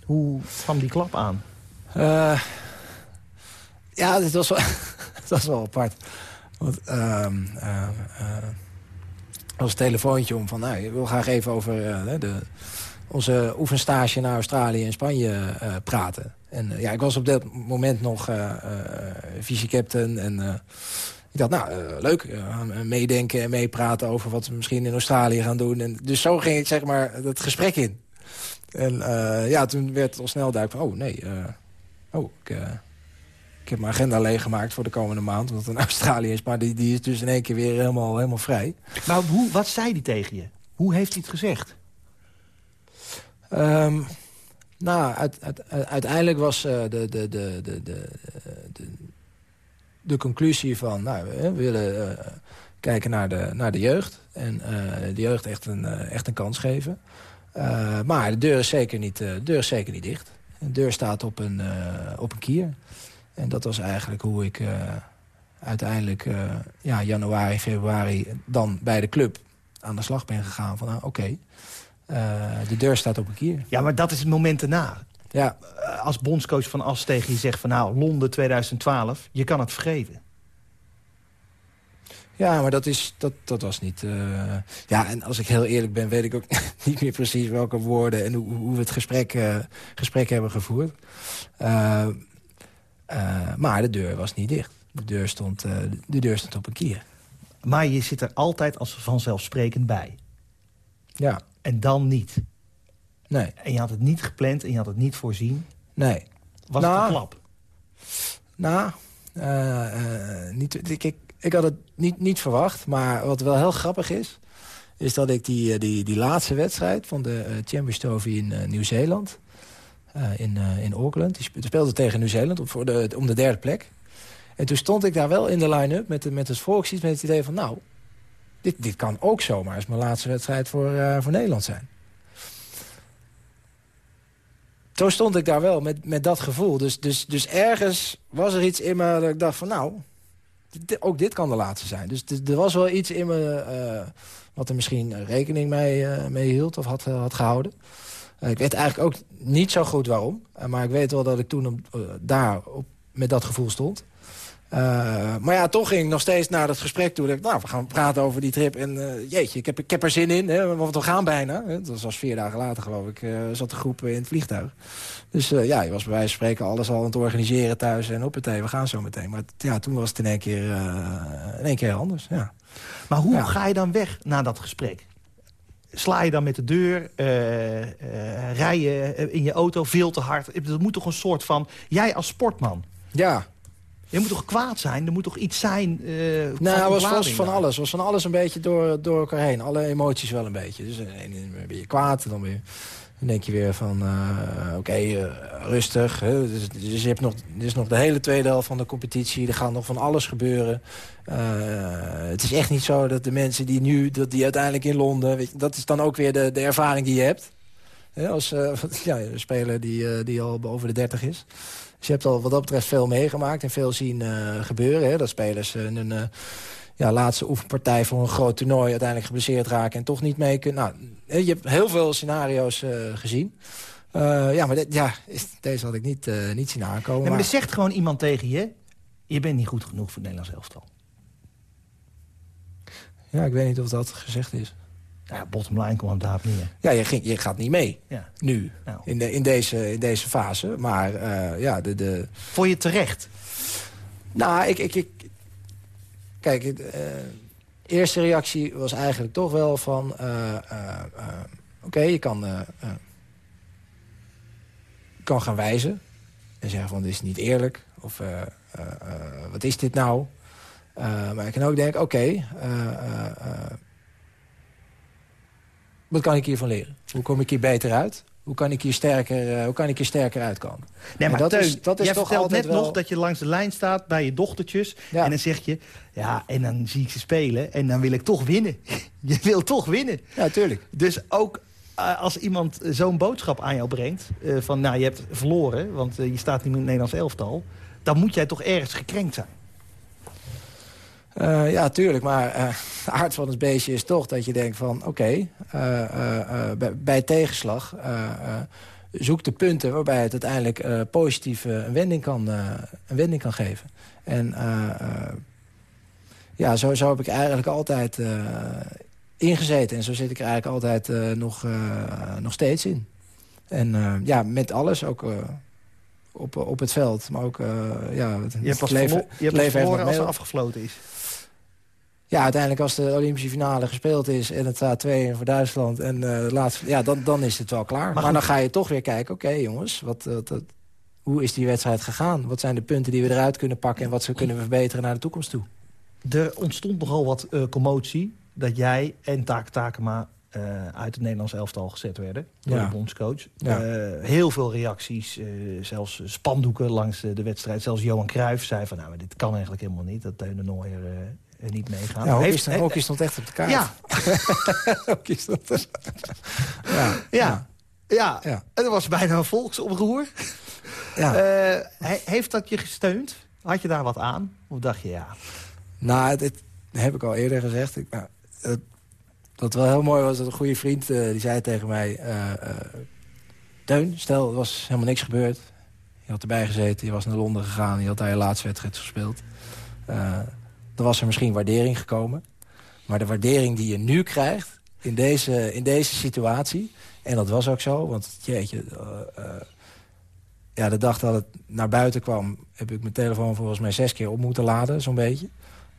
Hoe kwam die klap aan? Uh, ja, het was, wel, [LAUGHS] was wel apart. Want uh, was een telefoontje om van... Nou, ik wil graag even over de, onze oefenstage naar Australië en Spanje praten. En ja, ik was op dat moment nog vice-captain en... Ik dacht, nou, leuk, meedenken en meepraten over wat we misschien in Australië gaan doen. En dus zo ging ik zeg maar het gesprek in. En uh, ja, toen werd het al snel duidelijk van... oh, nee, oh, ik, ik heb mijn agenda leeggemaakt voor de komende maand. Omdat het in Australië is, maar die, die is dus in één keer weer helemaal, helemaal vrij. Maar hoe, wat zei hij tegen je? Hoe heeft hij het gezegd? Um, nou, uit, uit, uiteindelijk was de, de, de, de, de, de, de conclusie van... nou, we willen kijken naar de, naar de jeugd. En de jeugd echt een, echt een kans geven. Maar de deur is zeker niet, zeker niet dicht. De deur staat op een, op een kier. En dat was eigenlijk hoe ik uiteindelijk ja, januari, februari... dan bij de club aan de slag ben gegaan. Van nou, oké, de deur staat op een kier. Ja, maar dat is het moment daarna. Ja. Als bondscoach van As tegen je zegt van nou, Londen 2012, je kan het vergeten. Ja, maar dat, is, dat, dat was niet... Uh... Ja, en als ik heel eerlijk ben, weet ik ook [LAUGHS] niet meer precies welke woorden... en hoe, hoe we het gesprek, uh, gesprek hebben gevoerd. Uh, maar de deur was niet dicht. De deur, stond, de deur stond op een kier. Maar je zit er altijd als vanzelfsprekend bij. Ja. En dan niet. Nee. En je had het niet gepland en je had het niet voorzien. Nee. Was nou, het een klap? Nou, niet, ik, ik, ik had het niet, niet verwacht, maar wat wel heel grappig is... is dat ik die, die, die laatste wedstrijd van de Champions Trophy in uh, Nieuw-Zeeland... Uh, in, uh, in Auckland, die speelde tegen Nieuw-Zeeland voor de, om de derde plek. En toen stond ik daar wel in de line-up met, met het volkslied... met het idee van, nou, dit, dit kan ook zomaar eens mijn laatste wedstrijd voor, voor Nederland zijn. Zo stond ik daar wel met, met dat gevoel. Dus, dus, dus ergens was er iets in me dat ik dacht van, nou ook dit kan de laatste zijn. Dus er was wel iets in me uh, wat er misschien rekening mee, uh, mee hield of had, had gehouden. ik weet eigenlijk ook niet zo goed waarom. maar ik weet wel dat ik toen op, daar op, met dat gevoel stond. Uh, maar ja, toch ging ik nog steeds naar dat gesprek toe. Dat ik, nou, we gaan praten over die trip. En uh, jeetje, ik heb, ik heb er zin in. Hè, want we gaan bijna. Dat was vier dagen later, geloof ik. Uh, zat de groep in het vliegtuig. Dus ja, je was bij wijze van spreken alles al aan het organiseren thuis. En op het we gaan zo meteen. Maar ja, toen was het in één keer, in één keer anders. Ja. Maar hoe ja. ga je dan weg na dat gesprek? Sla je dan met de deur? rij je in je auto veel te hard? Dat moet toch een soort van... Jij als sportman... Ja, je moet toch kwaad zijn? Er moet toch iets zijn uh, Nou, het was, was van alles. was van alles een beetje door, door elkaar heen. Alle emoties wel een beetje. Dus dan ben je kwaad en dan, ben je, dan denk je weer van... Uh, oké, okay, uh, rustig. Hè? Dus, dus, je hebt nog, dit is nog de hele tweede helft van de competitie. Er gaat nog van alles gebeuren. het is echt niet zo dat de mensen die nu... Dat die uiteindelijk in Londen... Weet je, dat is dan ook weer de, de ervaring die je hebt. Hè? Als [LAUGHS] ja, een speler die, die al boven de 30 is. Dus je hebt al wat dat betreft veel meegemaakt en veel zien uh, gebeuren. Hè? Dat spelers uh, een uh, ja, laatste oefenpartij voor een groot toernooi... uiteindelijk geblesseerd raken en toch niet mee kunnen. Nou, je hebt heel veel scenario's gezien. ja, maar ja, deze had ik niet, niet zien aankomen. maar, maar er zegt gewoon iemand tegen je... je bent niet goed genoeg voor het Nederlands elftal. Ja, ik weet niet of dat gezegd is. Ja, bottom line komt daarop neer. Ja, je, ging, je gaat niet mee. Ja. Nu. Nou. In, de, in, deze, in deze fase. Maar uh, ja, de... de... Vond je terecht? Nou, ik... ik, ik kijk, uh, eerste reactie was eigenlijk toch wel van... Uh, Oké, okay, je kan, kan gaan wijzen. En zeggen van, dit is niet eerlijk. Of, wat is dit nou? maar ik kan ook denken, oké... Okay, wat kan ik hiervan leren? Hoe kom ik hier beter uit? Hoe kan ik hier sterker, uh, hoe kan ik hier sterker uitkomen? Nee, maar dat Teun, is, dat is jij toch vertelt net wel... nog dat je langs de lijn staat bij je dochtertjes. En dan zeg je, ja, en dan zie ik ze spelen. En dan wil ik toch winnen. [LAUGHS] je wil toch winnen. Ja, tuurlijk. Dus ook uh, als iemand zo'n boodschap aan jou brengt... Uh, van, nou, je hebt verloren, want je staat niet in het Nederlands elftal... dan moet jij toch ergens gekrenkt zijn. Uh, ja, tuurlijk. Maar uh, de aard van het beestje is toch dat je denkt van... oké, okay, uh, bij, bij, tegenslag zoek de punten waarbij het uiteindelijk positief een, wending kan, een wending kan geven. En ja, zo, zo heb ik eigenlijk altijd ingezeten. En zo zit ik er eigenlijk altijd nog, nog steeds in. En ja, met alles ook op, op het veld. Maar ook ja, het, je hebt pas leven, je hebt leven verloren als er afgefloten is. Ja, uiteindelijk als de Olympische finale gespeeld is... en het staat 2 voor Duitsland, en, uh, laatste, ja, dan, dan is het wel klaar. Maar, dan ga je toch weer kijken, oké jongens, wat, wat, hoe is die wedstrijd gegaan? Wat zijn de punten die we eruit kunnen pakken... en wat ze kunnen we verbeteren naar de toekomst toe? Er ontstond nogal wat uh, commotie dat jij en Taak Takema... Uh, uit het Nederlands elftal gezet werden door ja. de bondscoach. Ja. heel veel reacties, zelfs spandoeken langs de wedstrijd. Zelfs Johan Cruijff zei van, nou, dit kan eigenlijk helemaal niet... dat Teun de Nooier niet meegaan. Ja, heeft, stond, hockey stond echt op de kaart. Ja. [LAUGHS] hockey stond ja. Ja. ja. ja. En er was bijna een volksoproer. Ja. Uh, heeft dat je gesteund? Had je daar wat aan? Of dacht je ja? Nou, dit heb ik al eerder gezegd. Ik, nou, wat wel heel mooi was, dat een goede vriend uh, die zei tegen mij... Uh, Teun, stel, er was helemaal niks gebeurd. Je had erbij gezeten, je was naar Londen gegaan... je had daar je laatste wedstrijd gespeeld dan was er misschien waardering gekomen. Maar de waardering die je nu krijgt in deze, in deze situatie... en dat was ook zo, want jeetje... Uh, ja, de dag dat het naar buiten kwam... heb ik mijn telefoon volgens mij zes keer op moeten laden, zo'n beetje.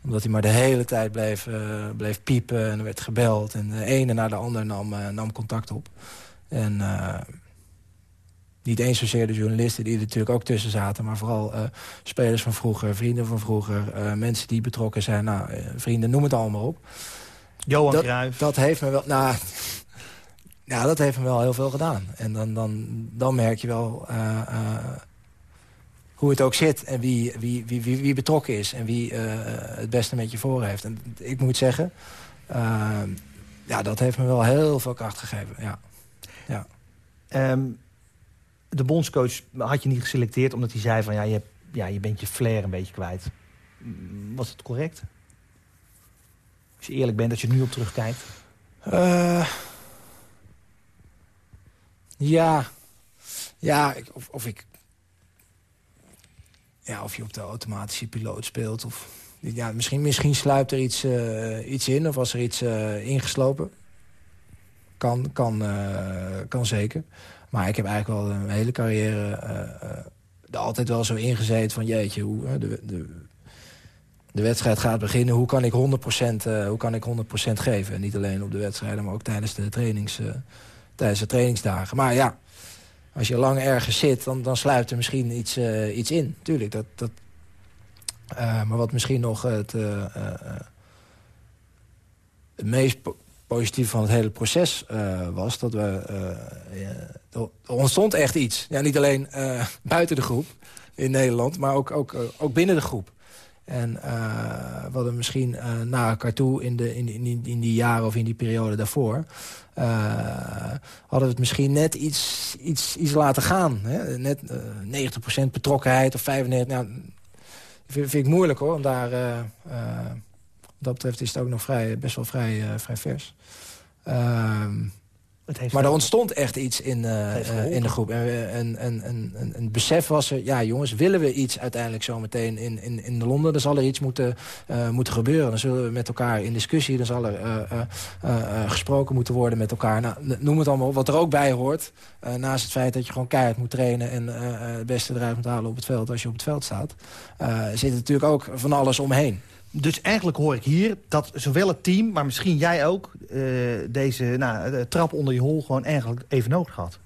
Omdat hij maar de hele tijd bleef, uh, bleef piepen en er werd gebeld. En de ene naar de ander nam, nam contact op. En niet eens zozeer de journalisten die er natuurlijk ook tussen zaten... maar vooral uh, spelers van vroeger, vrienden van vroeger... Uh, mensen die betrokken zijn, nou, uh, vrienden, noem het allemaal op. Johan dat, Cruijff. Dat heeft me wel... Nou, [LAUGHS] ja, dat heeft me wel heel veel gedaan. En dan, dan, dan merk je wel hoe het ook zit... en wie, wie, wie, wie, wie betrokken is en wie het beste met je voor heeft. En ik moet zeggen, ja, dat heeft me wel heel veel kracht gegeven, ja. ja. Um, de bondscoach had je niet geselecteerd omdat hij zei van ja, je, ja, je bent je flair een beetje kwijt. Was het correct? Als je eerlijk bent, als je nu op terugkijkt. Uh, ja. Ja, of, of ik... Ja, of je op de automatische piloot speelt. Of, ja, misschien, misschien sluipt er iets, uh, iets in of was er iets uh, ingeslopen. Kan, kan, kan zeker. Maar ik heb eigenlijk wel een hele carrière uh, er altijd wel zo ingezeten van... jeetje, hoe, de, de, de wedstrijd gaat beginnen. Hoe kan ik 100%, uh, hoe kan ik 100 geven? En niet alleen op de wedstrijden, maar ook tijdens de, trainings, tijdens de trainingsdagen. Maar ja, als je lang ergens zit, dan, dan sluit er misschien iets, iets in. Tuurlijk, dat... dat maar wat misschien nog het, het meest positief van het hele proces was... dat we... Uh, er ontstond echt iets. Ja, niet alleen uh, buiten de groep in Nederland... maar ook, ook, ook binnen de groep. En we hadden misschien naar elkaar toe in, de, in, in, in die jaren of in die periode daarvoor... hadden we het misschien net iets, iets, iets laten gaan. Hè? Net 90% betrokkenheid of 95%. Nou, vind, vind ik moeilijk hoor, om daar dat betreft is het ook nog vrij, best wel vrij, uh, vrij vers. Uh, maar er ontstond echt iets in, uh, in de groep. En, en, en, en, een besef was er, ja jongens, willen we iets uiteindelijk zometeen in, in, in Londen? Dan zal er iets moeten, uh, moeten gebeuren. Dan zullen we met elkaar in discussie, dan zal er uh, gesproken moeten worden met elkaar. Nou, noem het allemaal wat er ook bij hoort. naast het feit dat je gewoon keihard moet trainen en het beste eruit moet halen op het veld als je op het veld staat. zit er natuurlijk ook van alles omheen. Dus eigenlijk hoor ik hier dat zowel het team, maar misschien jij ook... Uh, deze nou, trap onder je hol gewoon eigenlijk even nodig had.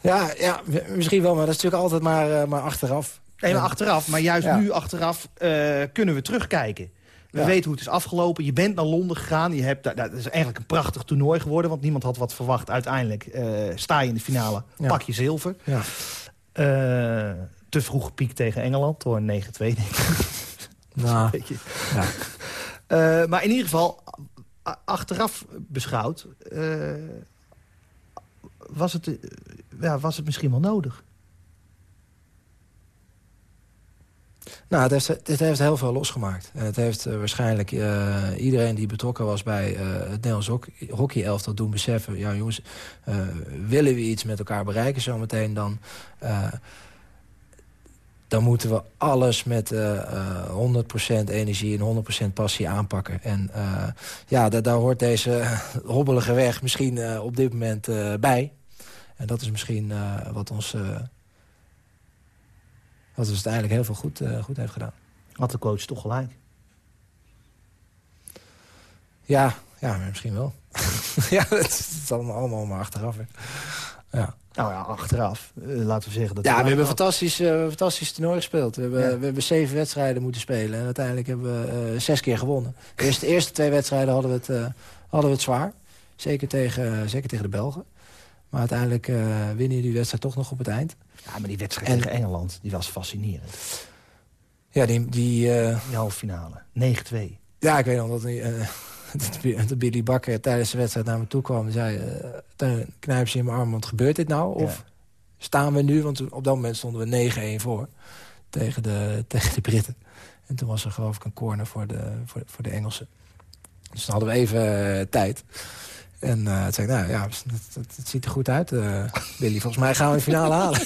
Ja, ja, misschien wel, maar dat is natuurlijk altijd maar, uh, maar achteraf. Nee, maar achteraf. Maar juist nu achteraf uh, kunnen we terugkijken. We weten hoe het is afgelopen. Je bent naar Londen gegaan. Je hebt, dat is eigenlijk een prachtig toernooi geworden. Want niemand had wat verwacht. Uiteindelijk sta je in de finale, pak je zilver. Ja te vroeg piek tegen Engeland. Door 9-2, denk ik. [LAUGHS] Nou, ja. Uh, [LAUGHS] maar in ieder geval, achteraf beschouwd... Uh, was, het, uh, ja, was het misschien wel nodig. Nou, het heeft, het heeft heel veel losgemaakt. Het heeft waarschijnlijk iedereen die betrokken was bij het Nederlands hockey-elftal doen beseffen... ja jongens, willen we iets met elkaar bereiken zometeen... dan dan moeten we alles met uh, 100% energie en 100% passie aanpakken. En uh, ja, daar hoort deze [LAUGHS] hobbelige weg misschien op dit moment bij. En dat is misschien wat ons... wat ons uiteindelijk heel veel goed, goed heeft gedaan. Had de coach toch gelijk? Ja, ja misschien wel. [LAUGHS] ja, het is allemaal, allemaal maar achteraf. Hè. Ja. Nou ja, achteraf, uh, laten we zeggen... Dat ja, we hebben een fantastisch, uh, fantastisch toernooi gespeeld. We hebben, we hebben zeven wedstrijden moeten spelen. En uiteindelijk hebben we uh, zes keer gewonnen. De eerste, eerste twee wedstrijden hadden we het, hadden we het zwaar. Zeker tegen, zeker tegen de Belgen. Maar uiteindelijk winnen je die wedstrijd toch nog op het eind. Ja, maar die wedstrijd en, tegen Engeland, die was fascinerend. Ja, die... Die, die halve finale, 9-2. Ja, ik weet nog dat [LAUGHS] dat Billy Bakker tijdens de wedstrijd naar me toe kwam... en zei, uh, knijp ze in mijn arm, want gebeurt dit nou? Of staan we nu? Want op dat moment stonden we 9-1 voor tegen de, [LAUGHS] tegen de Britten. En toen was er geloof ik een corner voor de, voor, voor de Engelsen. Dus dan hadden we even uh, tijd. En uh, toen zei nou ja, het, ziet er goed uit, uh, [LAUGHS] Billy. Volgens mij gaan we de finale halen.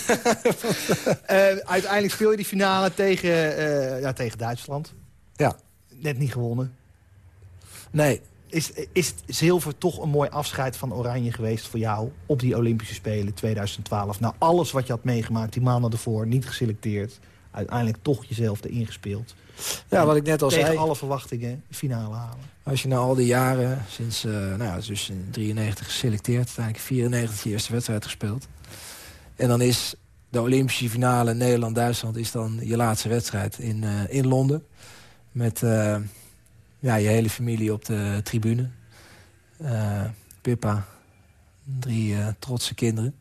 uiteindelijk speel je die finale tegen, ja, tegen Duitsland. Ja. Net niet gewonnen. Nee. Is, is zilver toch een mooi afscheid van Oranje geweest voor jou... op die Olympische Spelen 2012? Nou, alles wat je had meegemaakt, die maanden ervoor, niet geselecteerd... uiteindelijk toch jezelf erin gespeeld. Ja, wat ik net al tegen zei. Tegen alle verwachtingen finale halen. Als je na al die jaren, sinds uh, nou ja, dus in 93 geselecteerd... uiteindelijk 94 de eerste wedstrijd gespeeld. En dan is de Olympische finale Nederland-Duitsland... is dan je laatste wedstrijd in, uh, in Londen. Met... Uh, ja, je hele familie op de tribune. Uh, Pippa, drie uh, trotse kinderen.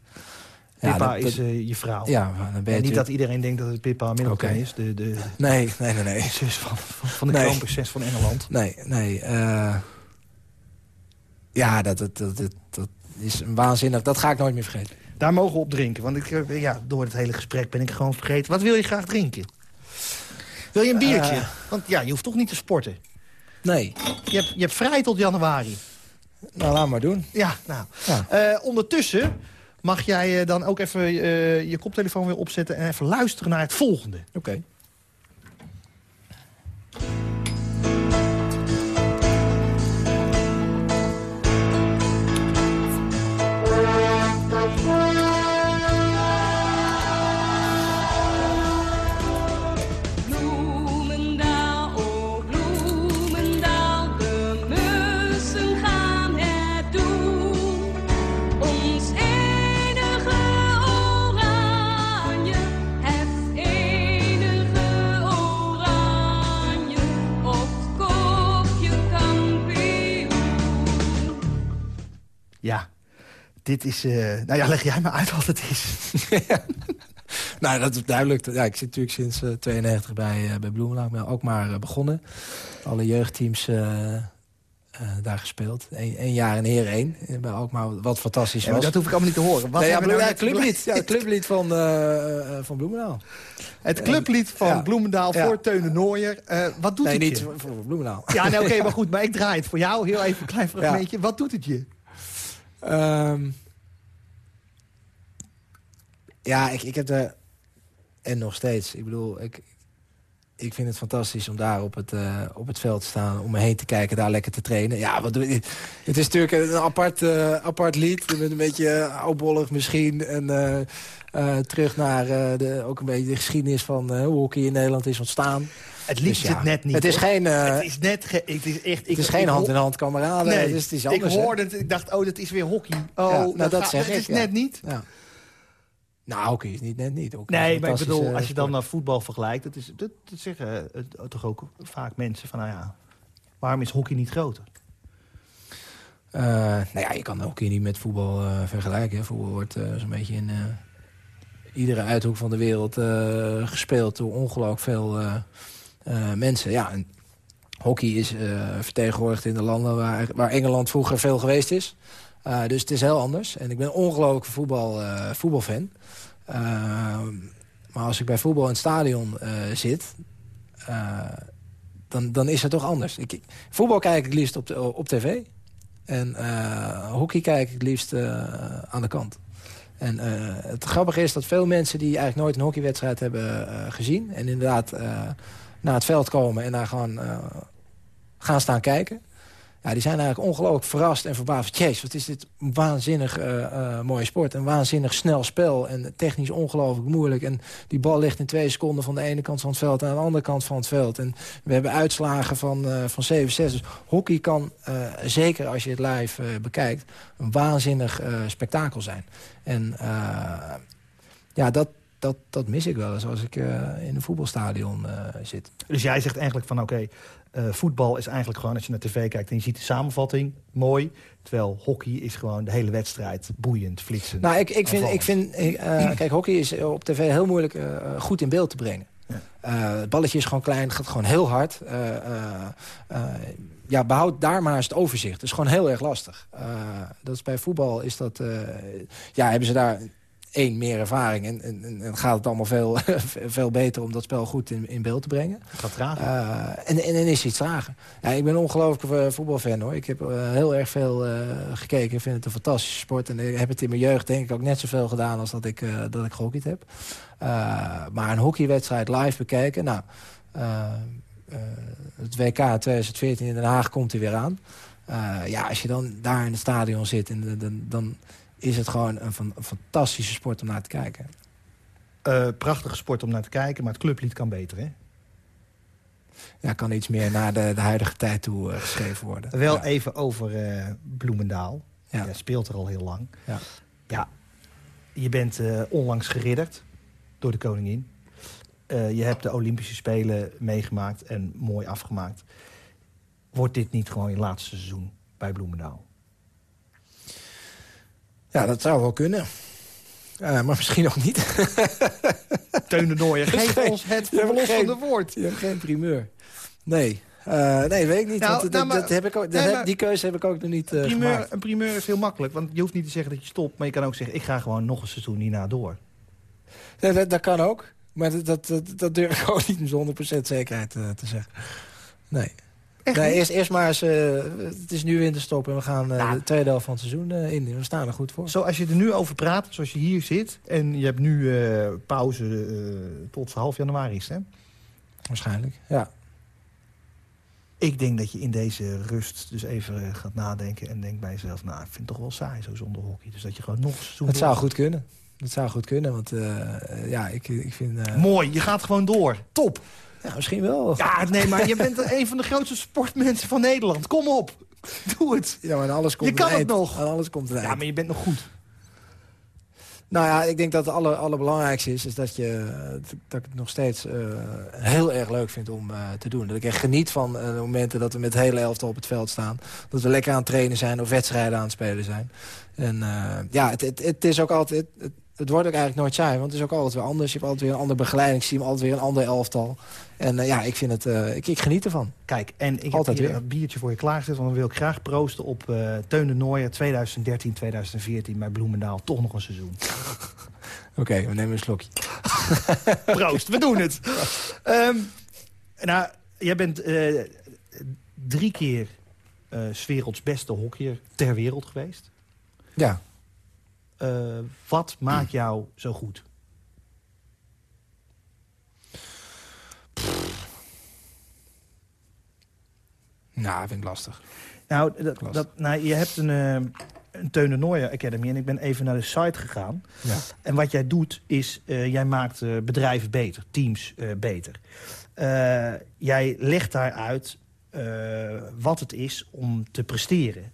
Pippa is uh, je vrouw. Ja, dan ben je niet dat iedereen denkt dat het Pippa Middleton okay. is. De, de, nee, nee, nee. nee. De zus van, van, van de nee. kroonprinses van Engeland. Nee, nee. ja, dat, dat, dat, dat, is een waanzinnig... Dat ga ik nooit meer vergeten. Daar mogen we op drinken. Want ik, ja, door het hele gesprek ben ik gewoon vergeten. Wat wil je graag drinken? Wil je een biertje? Want ja, je hoeft toch niet te sporten? Nee. Je hebt, je hebt vrij tot januari. Nou, laat maar doen. Ja, nou. Ja. Uh, ondertussen mag jij uh, dan ook even uh, je koptelefoon weer opzetten... en even luisteren naar het volgende. Oké. Okay. Ja, dit is... Uh, nou ja, leg jij maar uit wat het is. [LAUGHS] nou, dat is duidelijk. Ja, ik zit natuurlijk sinds uh, 92 bij, uh, bij Bloemendaal. Ik ben ook maar begonnen. Alle jeugdteams daar gespeeld. Eén jaar in Heer 1. Bij Alkmaar, wat fantastisch was. dat hoef ik allemaal niet te horen. Wat nee, ja, nou het clublied, ja, het clublied van, van Bloemendaal. Het clublied van Bloemendaal voor Teune Nooier. wat doet nee, het je? Nee, niet voor Bloemendaal. Ja, nee, oké, [LAUGHS] maar goed. Maar ik draai het voor jou. Heel even een klein fragmentje. Wat doet het je? Um, ja, ik, ik heb de... En nog steeds. Ik bedoel, ik, ik vind het fantastisch om daar op het, uh, op het veld te staan. Om me heen te kijken, daar lekker te trainen. Ja, wat? Het is natuurlijk een apart, uh, apart lied. Met een beetje oudbollig misschien. En uh, terug naar de, ook een beetje de geschiedenis van hoe hockey in Nederland is ontstaan. Het lied dus, ja, het net niet. Het is geen, het is net ge, het is echt, ik, het is geen hand-in-hand kameraden. Nee, dus het is anders, ik hoorde het, ik dacht, oh, dat is weer hockey. Oh, ja, nou, dat, dat, zeg ik, is net niet. Nou, hockey is niet net niet. nee, maar ik bedoel, als je dan naar voetbal vergelijkt... dat, is, dat, dat zeggen uh, toch ook vaak mensen van... nou ja, waarom is hockey niet groter? Uh, nou ja, je kan hockey niet met voetbal uh, vergelijken. Voetbal wordt zo'n beetje in iedere uithoek van de wereld gespeeld... door ongelooflijk veel mensen. Ja, en hockey is vertegenwoordigd in de landen waar, waar Engeland vroeger veel geweest is... dus het is heel anders. En ik ben ongelooflijk voetbal, voetbalfan. Ehm, maar als ik bij voetbal in het stadion eh, zit... Eh, dan, dan is het toch anders. Ik, voetbal kijk ik liefst op, op tv. En hockey kijk ik liefst aan de kant. En het grappige is dat veel mensen die eigenlijk nooit een hockeywedstrijd hebben gezien... en inderdaad naar het veld komen en daar gewoon gaan staan kijken... Ja, die zijn eigenlijk ongelooflijk verrast en verbaasd. Jeez, wat is dit waanzinnig uh, mooie sport. Een waanzinnig snel spel. En technisch ongelooflijk moeilijk. En die bal ligt in twee seconden van de ene kant van het veld... aan de andere kant van het veld. En we hebben uitslagen van, uh, van 7-6. Dus hockey kan, zeker als je het live bekijkt... een waanzinnig spektakel zijn. En ja, dat, dat, dat mis ik wel eens als ik in een voetbalstadion zit. Dus jij zegt eigenlijk van oké, uh, voetbal is eigenlijk gewoon, als je naar tv kijkt en je ziet de samenvatting, mooi. Terwijl hockey is gewoon de hele wedstrijd boeiend, flitsend. Nou, ik, ik vind, ik vind [CLEARS THROAT] kijk, hockey is op tv heel moeilijk goed in beeld te brengen. Het balletje is gewoon klein, gaat gewoon heel hard. ja, behoud daar maar eens het overzicht. Dat is gewoon heel erg lastig. dat is bij voetbal is dat, ja, hebben ze daar één, meer ervaring. En, en, en, gaat het allemaal veel, [LAUGHS] veel beter om dat spel goed in, in beeld te brengen. Het gaat trager. Uh, en, en, en is iets trager. Ja, ik ben een ongelooflijke voetbalfan hoor. Ik heb uh, heel erg veel uh, gekeken. Ik vind het een fantastische sport. En ik heb het in mijn jeugd denk ik ook net zoveel gedaan als dat ik, dat ik gehockeyd heb. maar een hockeywedstrijd live bekijken. Nou, het WK 2014 in Den Haag komt er weer aan. ja, als je dan daar in het stadion zit, en, dan, dan is het gewoon een, een fantastische sport om naar te kijken. Uh, prachtige sport om naar te kijken, maar het clublied kan beter, hè? Ja, kan iets meer naar de, de huidige tijd toe uh, geschreven worden. Wel even over uh, Bloemendaal. Ja. Speelt er al heel lang. Ja, ja je bent onlangs geridderd door de koningin. je hebt de Olympische Spelen meegemaakt en mooi afgemaakt. Wordt dit niet gewoon je laatste seizoen bij Bloemendaal? Ja, dat zou wel kunnen. Uh, maar misschien ook niet. [LAUGHS] Teun Nooijer, geef ons het verlossende woord. Je hebt geen primeur. Nee. Uh, nee, weet ik niet. Nou, nou, dat, heb ik ook, nee, die keuze heb ik ook nog niet uh, primeur, gemaakt. Een primeur is heel makkelijk. Want je hoeft niet te zeggen dat je stopt. Maar je kan ook zeggen, ik ga gewoon nog een seizoen hierna door. Ja, dat, dat, kan ook. Maar dat, dat, dat, durf ik [LAUGHS] ook niet met 100% zekerheid uh, te zeggen. Nee. Echt nee, eerst, eerst maar eens, uh, het is nu winterstop en we gaan uh, de tweede helft van het seizoen uh, in. We staan er goed voor. Zoals je er nu over praat, zoals je hier zit... en je hebt nu pauze tot half januari, hè? Waarschijnlijk, ja. Ik denk dat je in deze rust dus even gaat nadenken... en denkt bij jezelf, nou, ik vind het toch wel saai zo zonder hockey. Dus dat je gewoon nog seizoen... Het zou goed kunnen. Het zou goed kunnen, want ja, ik, ik vind... Mooi, je gaat gewoon door. Top. Ja, misschien wel. Ja, nee, maar je bent een van de grootste sportmensen van Nederland. Kom op. Doe het. Ja, maar alles komt Je kan het nog. alles komt eruit. Ja, maar je bent nog goed. Nou ja, ik denk dat het aller, allerbelangrijkste is... is dat, je, dat ik het nog steeds uh, heel erg leuk vind om uh, te doen. Dat ik echt geniet van uh, de momenten dat we met het hele elftal op het veld staan. Dat we lekker aan het trainen zijn of wedstrijden aan het spelen zijn. En ja, het, het, het is ook altijd... Het, het wordt ook eigenlijk nooit saai. Want het is ook altijd weer anders. Je hebt altijd weer een ander begeleidingsteam. Altijd weer een ander elftal. En ja, ik, vind het, ik, ik, geniet ervan. Kijk, en ik altijd heb hier een biertje voor je klaarzet. Want dan wil ik graag proosten op uh, Teun de Nooijer 2013, 2014 bij Bloemendaal. Toch nog een seizoen. [LAUGHS] Oké, we nemen een slokje. [LAUGHS] Proost, we doen het. um, [LAUGHS] nou, jij bent drie keer uh, werelds beste hockeyer ter wereld geweest. Ja. Wat maakt jou zo goed? Nou, vind ik lastig. Nou, dat, dat, nou je hebt een, uh, een Teun de Nooijer Academy en ik ben even naar de site gegaan. Ja. En wat jij doet is, uh, jij maakt uh, bedrijven beter, teams beter. jij legt daaruit wat het is om te presteren.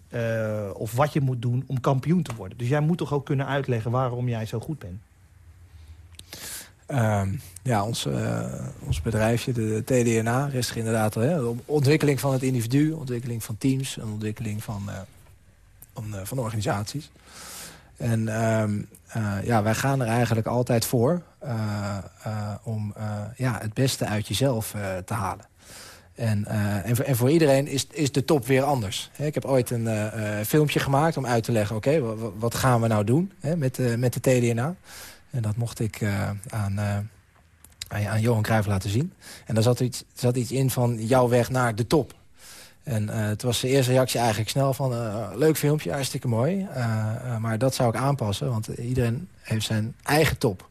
of wat je moet doen om kampioen te worden. Dus jij moet toch ook kunnen uitleggen waarom jij zo goed bent? Uh, ja, ons, uh, ons bedrijfje, de TDNA, rest inderdaad hè, de ontwikkeling van het individu, ontwikkeling van teams, en ontwikkeling van, uh, van, uh, van organisaties. En uh, ja, wij gaan er eigenlijk altijd voor om ja, het beste uit jezelf te halen. En, en, voor, en, voor, iedereen is, is de top weer anders. ik heb ooit een filmpje gemaakt om uit te leggen... oké, wat, gaan we nou doen met, met de TDNA? En dat mocht ik aan, uh, aan, aan, Johan Cruijff laten zien. En daar zat iets, zat iets in van jouw weg naar de top. En uh, het was de eerste reactie eigenlijk snel van... leuk filmpje, hartstikke mooi. maar dat zou ik aanpassen, want iedereen heeft zijn eigen top.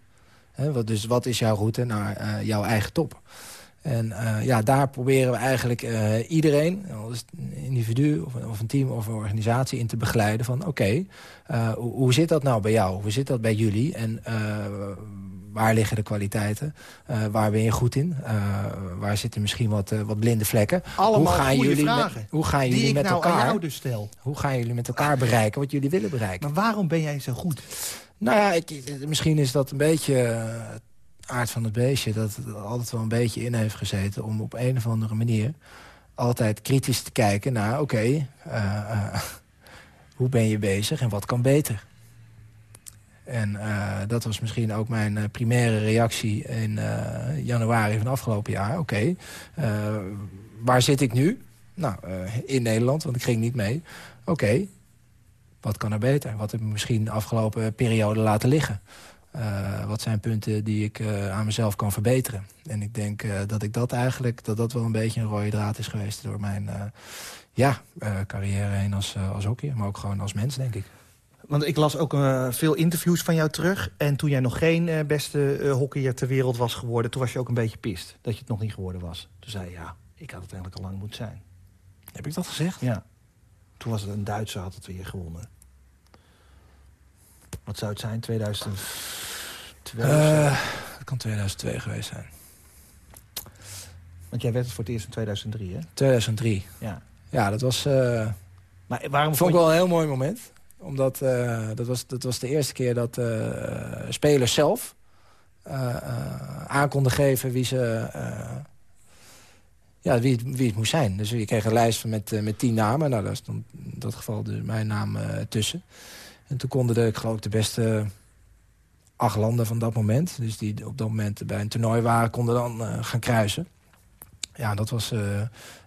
Wat, dus wat is jouw route naar jouw eigen top? En uh, ja, daar proberen we eigenlijk uh, iedereen, als een individu of een, of een, team of een organisatie... in te begeleiden van oké, okay, uh, hoe, hoe, zit dat nou bij jou? Hoe zit dat bij jullie? En waar liggen de kwaliteiten? waar ben je goed in? waar zitten misschien wat, wat blinde vlekken? Allemaal hoe gaan jullie vragen. Met, hoe gaan jullie met nou elkaar? Dus stel. Hoe gaan jullie met elkaar bereiken wat jullie willen bereiken? Maar waarom ben jij zo goed? Nou ja, ik, misschien is dat een beetje aard van het beestje... dat het altijd wel een beetje in heeft gezeten... om op een of andere manier altijd kritisch te kijken naar... oké, uh, uh, hoe ben je bezig en wat kan beter? En uh, dat was misschien ook mijn primaire reactie in januari van afgelopen jaar. Oké, waar zit ik nu? Nou, in Nederland, want ik ging niet mee. Oké, wat kan er beter? Wat heb ik misschien de afgelopen periode laten liggen? Uh, wat zijn punten die ik uh, aan mezelf kan verbeteren? En ik denk uh, dat ik dat eigenlijk, dat dat wel een beetje een rode draad is geweest door mijn ja, carrière heen als, als hockeyer, maar ook gewoon als mens, denk ik. Want ik las ook veel interviews van jou terug. En toen jij nog geen beste hockeyer ter wereld was geworden... toen was je ook een beetje pist dat je het nog niet geworden was. Toen zei je, ja, ik had het eigenlijk al lang moeten zijn. Heb ik dat gezegd? Ja. Toen was het een Duitser had het weer gewonnen. Wat zou het zijn? 2002? Uh, het kan 2002 geweest zijn. Want jij werd het voor het eerst in 2003, hè? 2003. Ja. Ja, dat was... Uh, maar waarom vond ik wel een heel mooi moment. Omdat uh, dat, was, dat was de eerste keer dat spelers zelf aan konden geven wie ze... ja, wie het, wie het moest zijn. Dus je kreeg een lijst met, met tien namen. Nou, daar stond in dat geval dus mijn naam tussen. En toen konden de, ik geloof de beste acht landen van dat moment... dus die op dat moment bij een toernooi waren, konden dan uh, gaan kruisen. Ja, dat was uh,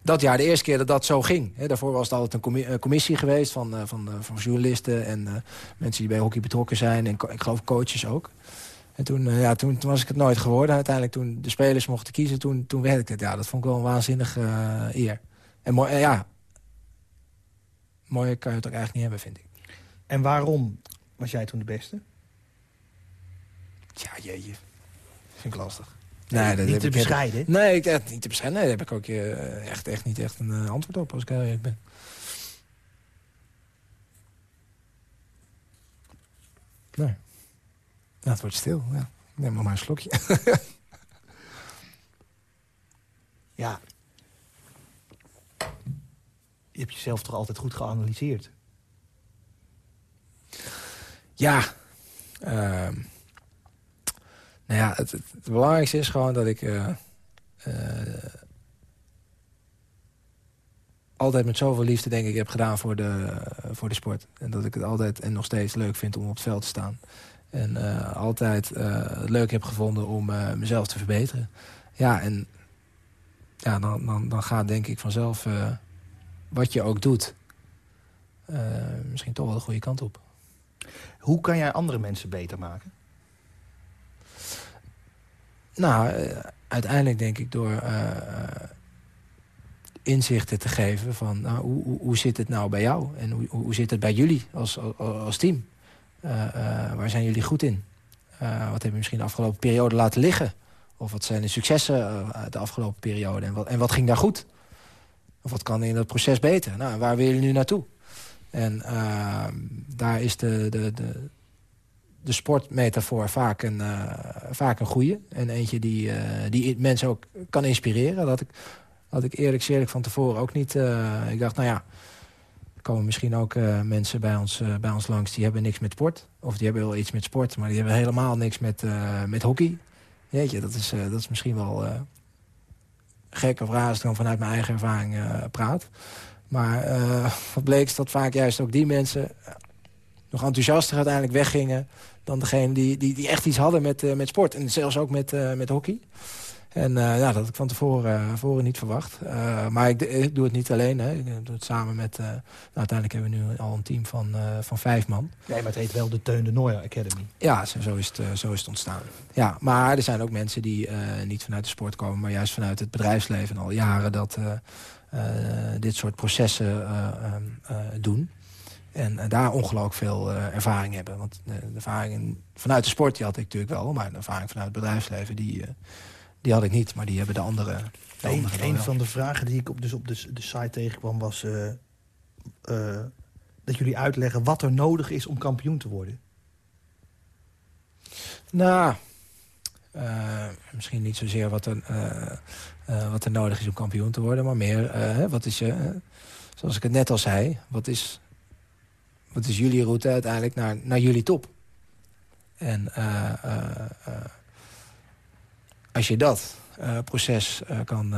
dat jaar de eerste keer dat dat zo ging. Daarvoor was het altijd een commissie geweest van, van, van journalisten... en mensen die bij hockey betrokken zijn en ik geloof coaches ook. En toen, ja, toen, toen, was ik het nooit geworden. Uiteindelijk toen de spelers mochten kiezen, toen, toen werd ik het. Ja, dat vond ik wel een waanzinnige eer. En mooi, ja, mooier kan je het ook eigenlijk niet hebben, vind ik. En waarom was jij toen de beste? Ja, jeetje. Vind ik lastig. Nee, dat niet te bescheiden? nee, ik, echt niet te bescheiden. Nee, daar heb ik ook uh, echt, echt niet echt een uh, antwoord op als ik eerlijk ben. Nee. Nou, het wordt stil. Ja. Neem maar maar een slokje. [LAUGHS] ja. Je hebt jezelf toch altijd goed geanalyseerd? Ja. Uh, nou ja, het, belangrijkste is gewoon dat ik... Uh, uh, altijd met zoveel liefde, denk ik, heb gedaan voor de, voor de sport. En dat ik het altijd en nog steeds leuk vind om op het veld te staan. En altijd het leuk heb gevonden om mezelf te verbeteren. Ja, en ja, dan, dan, dan gaat denk ik vanzelf wat je ook doet... misschien toch wel de goede kant op. Hoe kan jij andere mensen beter maken? Nou, uiteindelijk denk ik door inzichten te geven van nou, hoe, hoe, zit het nou bij jou? En hoe, hoe zit het bij jullie als, als, team? Waar zijn jullie goed in? Wat hebben we misschien de afgelopen periode laten liggen? Of wat zijn de successen de afgelopen periode? En wat, en wat ging daar goed? Of wat kan in dat proces beter? Nou, waar willen jullie nu naartoe? En daar is de, de, de, de sportmetafoor vaak een, vaak een goede. En eentje die, die mensen ook kan inspireren. Dat ik had ik eerlijk zeerlijk van tevoren ook niet... Uh, ik dacht, nou ja, er komen misschien ook mensen bij ons, bij ons langs... die hebben niks met sport. Of die hebben wel iets met sport, maar die hebben helemaal niks met, met hockey. Jeetje, dat is, dat is misschien wel gek of raar... als ik vanuit mijn eigen ervaring praat. Maar [LAUGHS] wat bleek is dat vaak juist ook die mensen... nog enthousiaster uiteindelijk weggingen... dan degene die, die, die echt iets hadden met, met sport. En zelfs ook met, met hockey. En uh, ja, dat had ik van tevoren, uh, tevoren niet verwacht. Uh, maar ik, ik, doe het niet alleen. Hè. Ik doe het samen met... Nou, uiteindelijk hebben we nu al een team van, van vijf man. Nee, maar het heet wel de Teun de Nooijer Academy. Ja, zo, zo, is het, zo is het ontstaan. Ja, maar er zijn ook mensen die niet vanuit de sport komen... maar juist vanuit het bedrijfsleven al jaren dat dit soort processen doen. En daar ongelooflijk veel ervaring hebben. Want de, de ervaring vanuit de sport die had ik natuurlijk wel... maar de ervaring vanuit het bedrijfsleven... die die had ik niet, maar die hebben de andere... De andere een van de vragen die ik op, dus op de, de site tegenkwam was... Uh, uh, dat jullie uitleggen wat er nodig is om kampioen te worden. Nou, uh, misschien niet zozeer wat er, wat er nodig is om kampioen te worden... maar meer, wat is je, zoals ik het net al zei... wat is, wat is jullie route uiteindelijk naar, naar jullie top? En als je dat proces kan,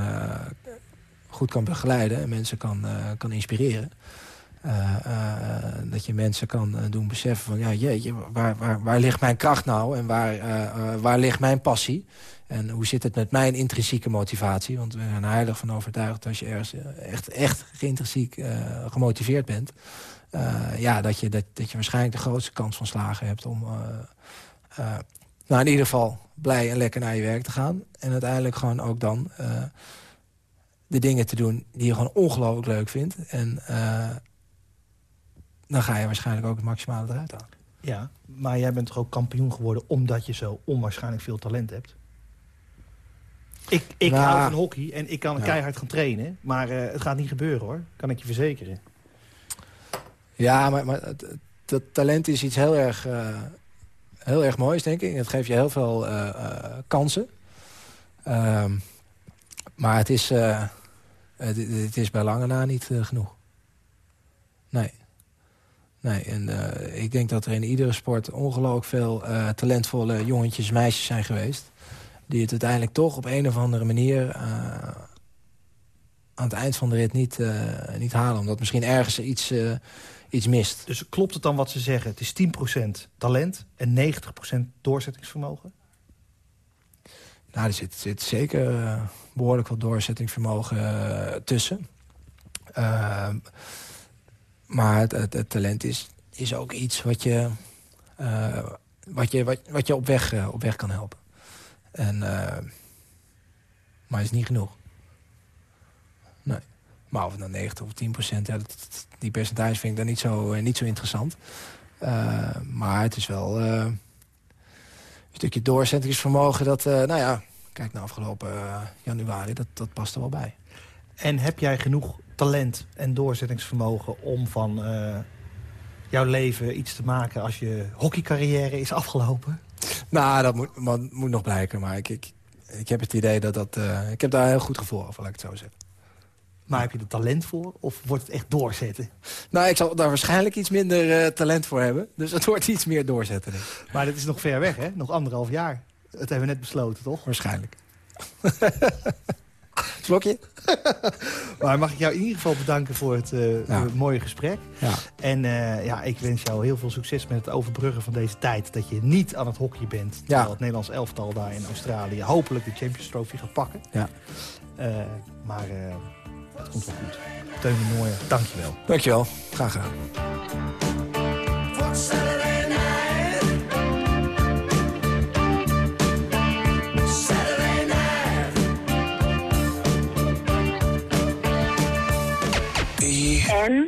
goed kan begeleiden en mensen kan, kan inspireren... dat je mensen kan doen beseffen van... ja, jeetje, waar, waar, waar ligt mijn kracht nou en waar, waar ligt mijn passie? En hoe zit het met mijn intrinsieke motivatie? Want we zijn heilig van overtuigd dat als je ergens echt, echt intrinsiek gemotiveerd bent... ja, dat je, dat, dat je waarschijnlijk de grootste kans van slagen hebt om... nou, in ieder geval blij en lekker naar je werk te gaan. En uiteindelijk gewoon ook dan de dingen te doen die je gewoon ongelooflijk leuk vindt. En dan ga je waarschijnlijk ook het maximale eruit halen. Ja, maar jij bent toch ook kampioen geworden omdat je zo onwaarschijnlijk veel talent hebt? Ik, ik nou, hou van hockey en ik kan keihard gaan trainen. Maar uh, het gaat niet gebeuren hoor, kan ik je verzekeren. Ja, maar, maar dat talent is iets heel erg heel erg mooi is, denk ik. Het geeft je heel veel uh, uh, kansen. Uh, maar het is, het, het, is bij lange na niet genoeg. Nee. En ik denk dat er in iedere sport ongelooflijk veel talentvolle jongetjes en meisjes zijn geweest. Die het uiteindelijk toch op een of andere manier aan het eind van de rit niet, niet halen. Omdat misschien ergens iets iets mist. Dus klopt het dan wat ze zeggen? Het is 10% talent en 90% doorzettingsvermogen? Nou, er zit, zit zeker behoorlijk wat doorzettingsvermogen tussen. Uh, maar het, talent is, is ook iets wat je, eh, wat je, wat, wat je op, weg, op weg kan helpen. En, maar het is niet genoeg. Nee. Maar of het nou 90 of 10 procent, ja, die percentage vind ik dan niet zo, eh, niet zo interessant. Uh, maar het is wel uh, een stukje doorzettingsvermogen dat, uh, nou ja, kijk naar afgelopen januari, dat, dat past er wel bij. En heb jij genoeg talent en doorzettingsvermogen om van jouw leven iets te maken als je hockeycarrière is afgelopen? Nou, dat moet, moet nog blijken, maar ik, ik, ik heb het idee dat dat... ik heb daar een heel goed gevoel over, laat ik het zo zeggen. Maar heb je er talent voor of wordt het echt doorzetten? Nou, ik zal daar waarschijnlijk iets minder uh, talent voor hebben. Dus het wordt iets meer doorzetten. Maar dat is nog ver weg, hè? Nog anderhalf jaar. Dat hebben we net besloten, toch? Waarschijnlijk. [LAUGHS] [LAUGHS] Slokje? [LAUGHS] maar mag ik jou in ieder geval bedanken voor het uh, mooie gesprek. Ja. En uh, ja, ik wens jou heel veel succes met het overbruggen van deze tijd. Dat je niet aan het hockey bent. Terwijl ja. het Nederlands elftal daar in Australië hopelijk de Champions Trophy gaat pakken. Ja. Uh, maar het komt wel goed. Teun de Nooijer, dankjewel. Dankjewel. Graag gedaan. En...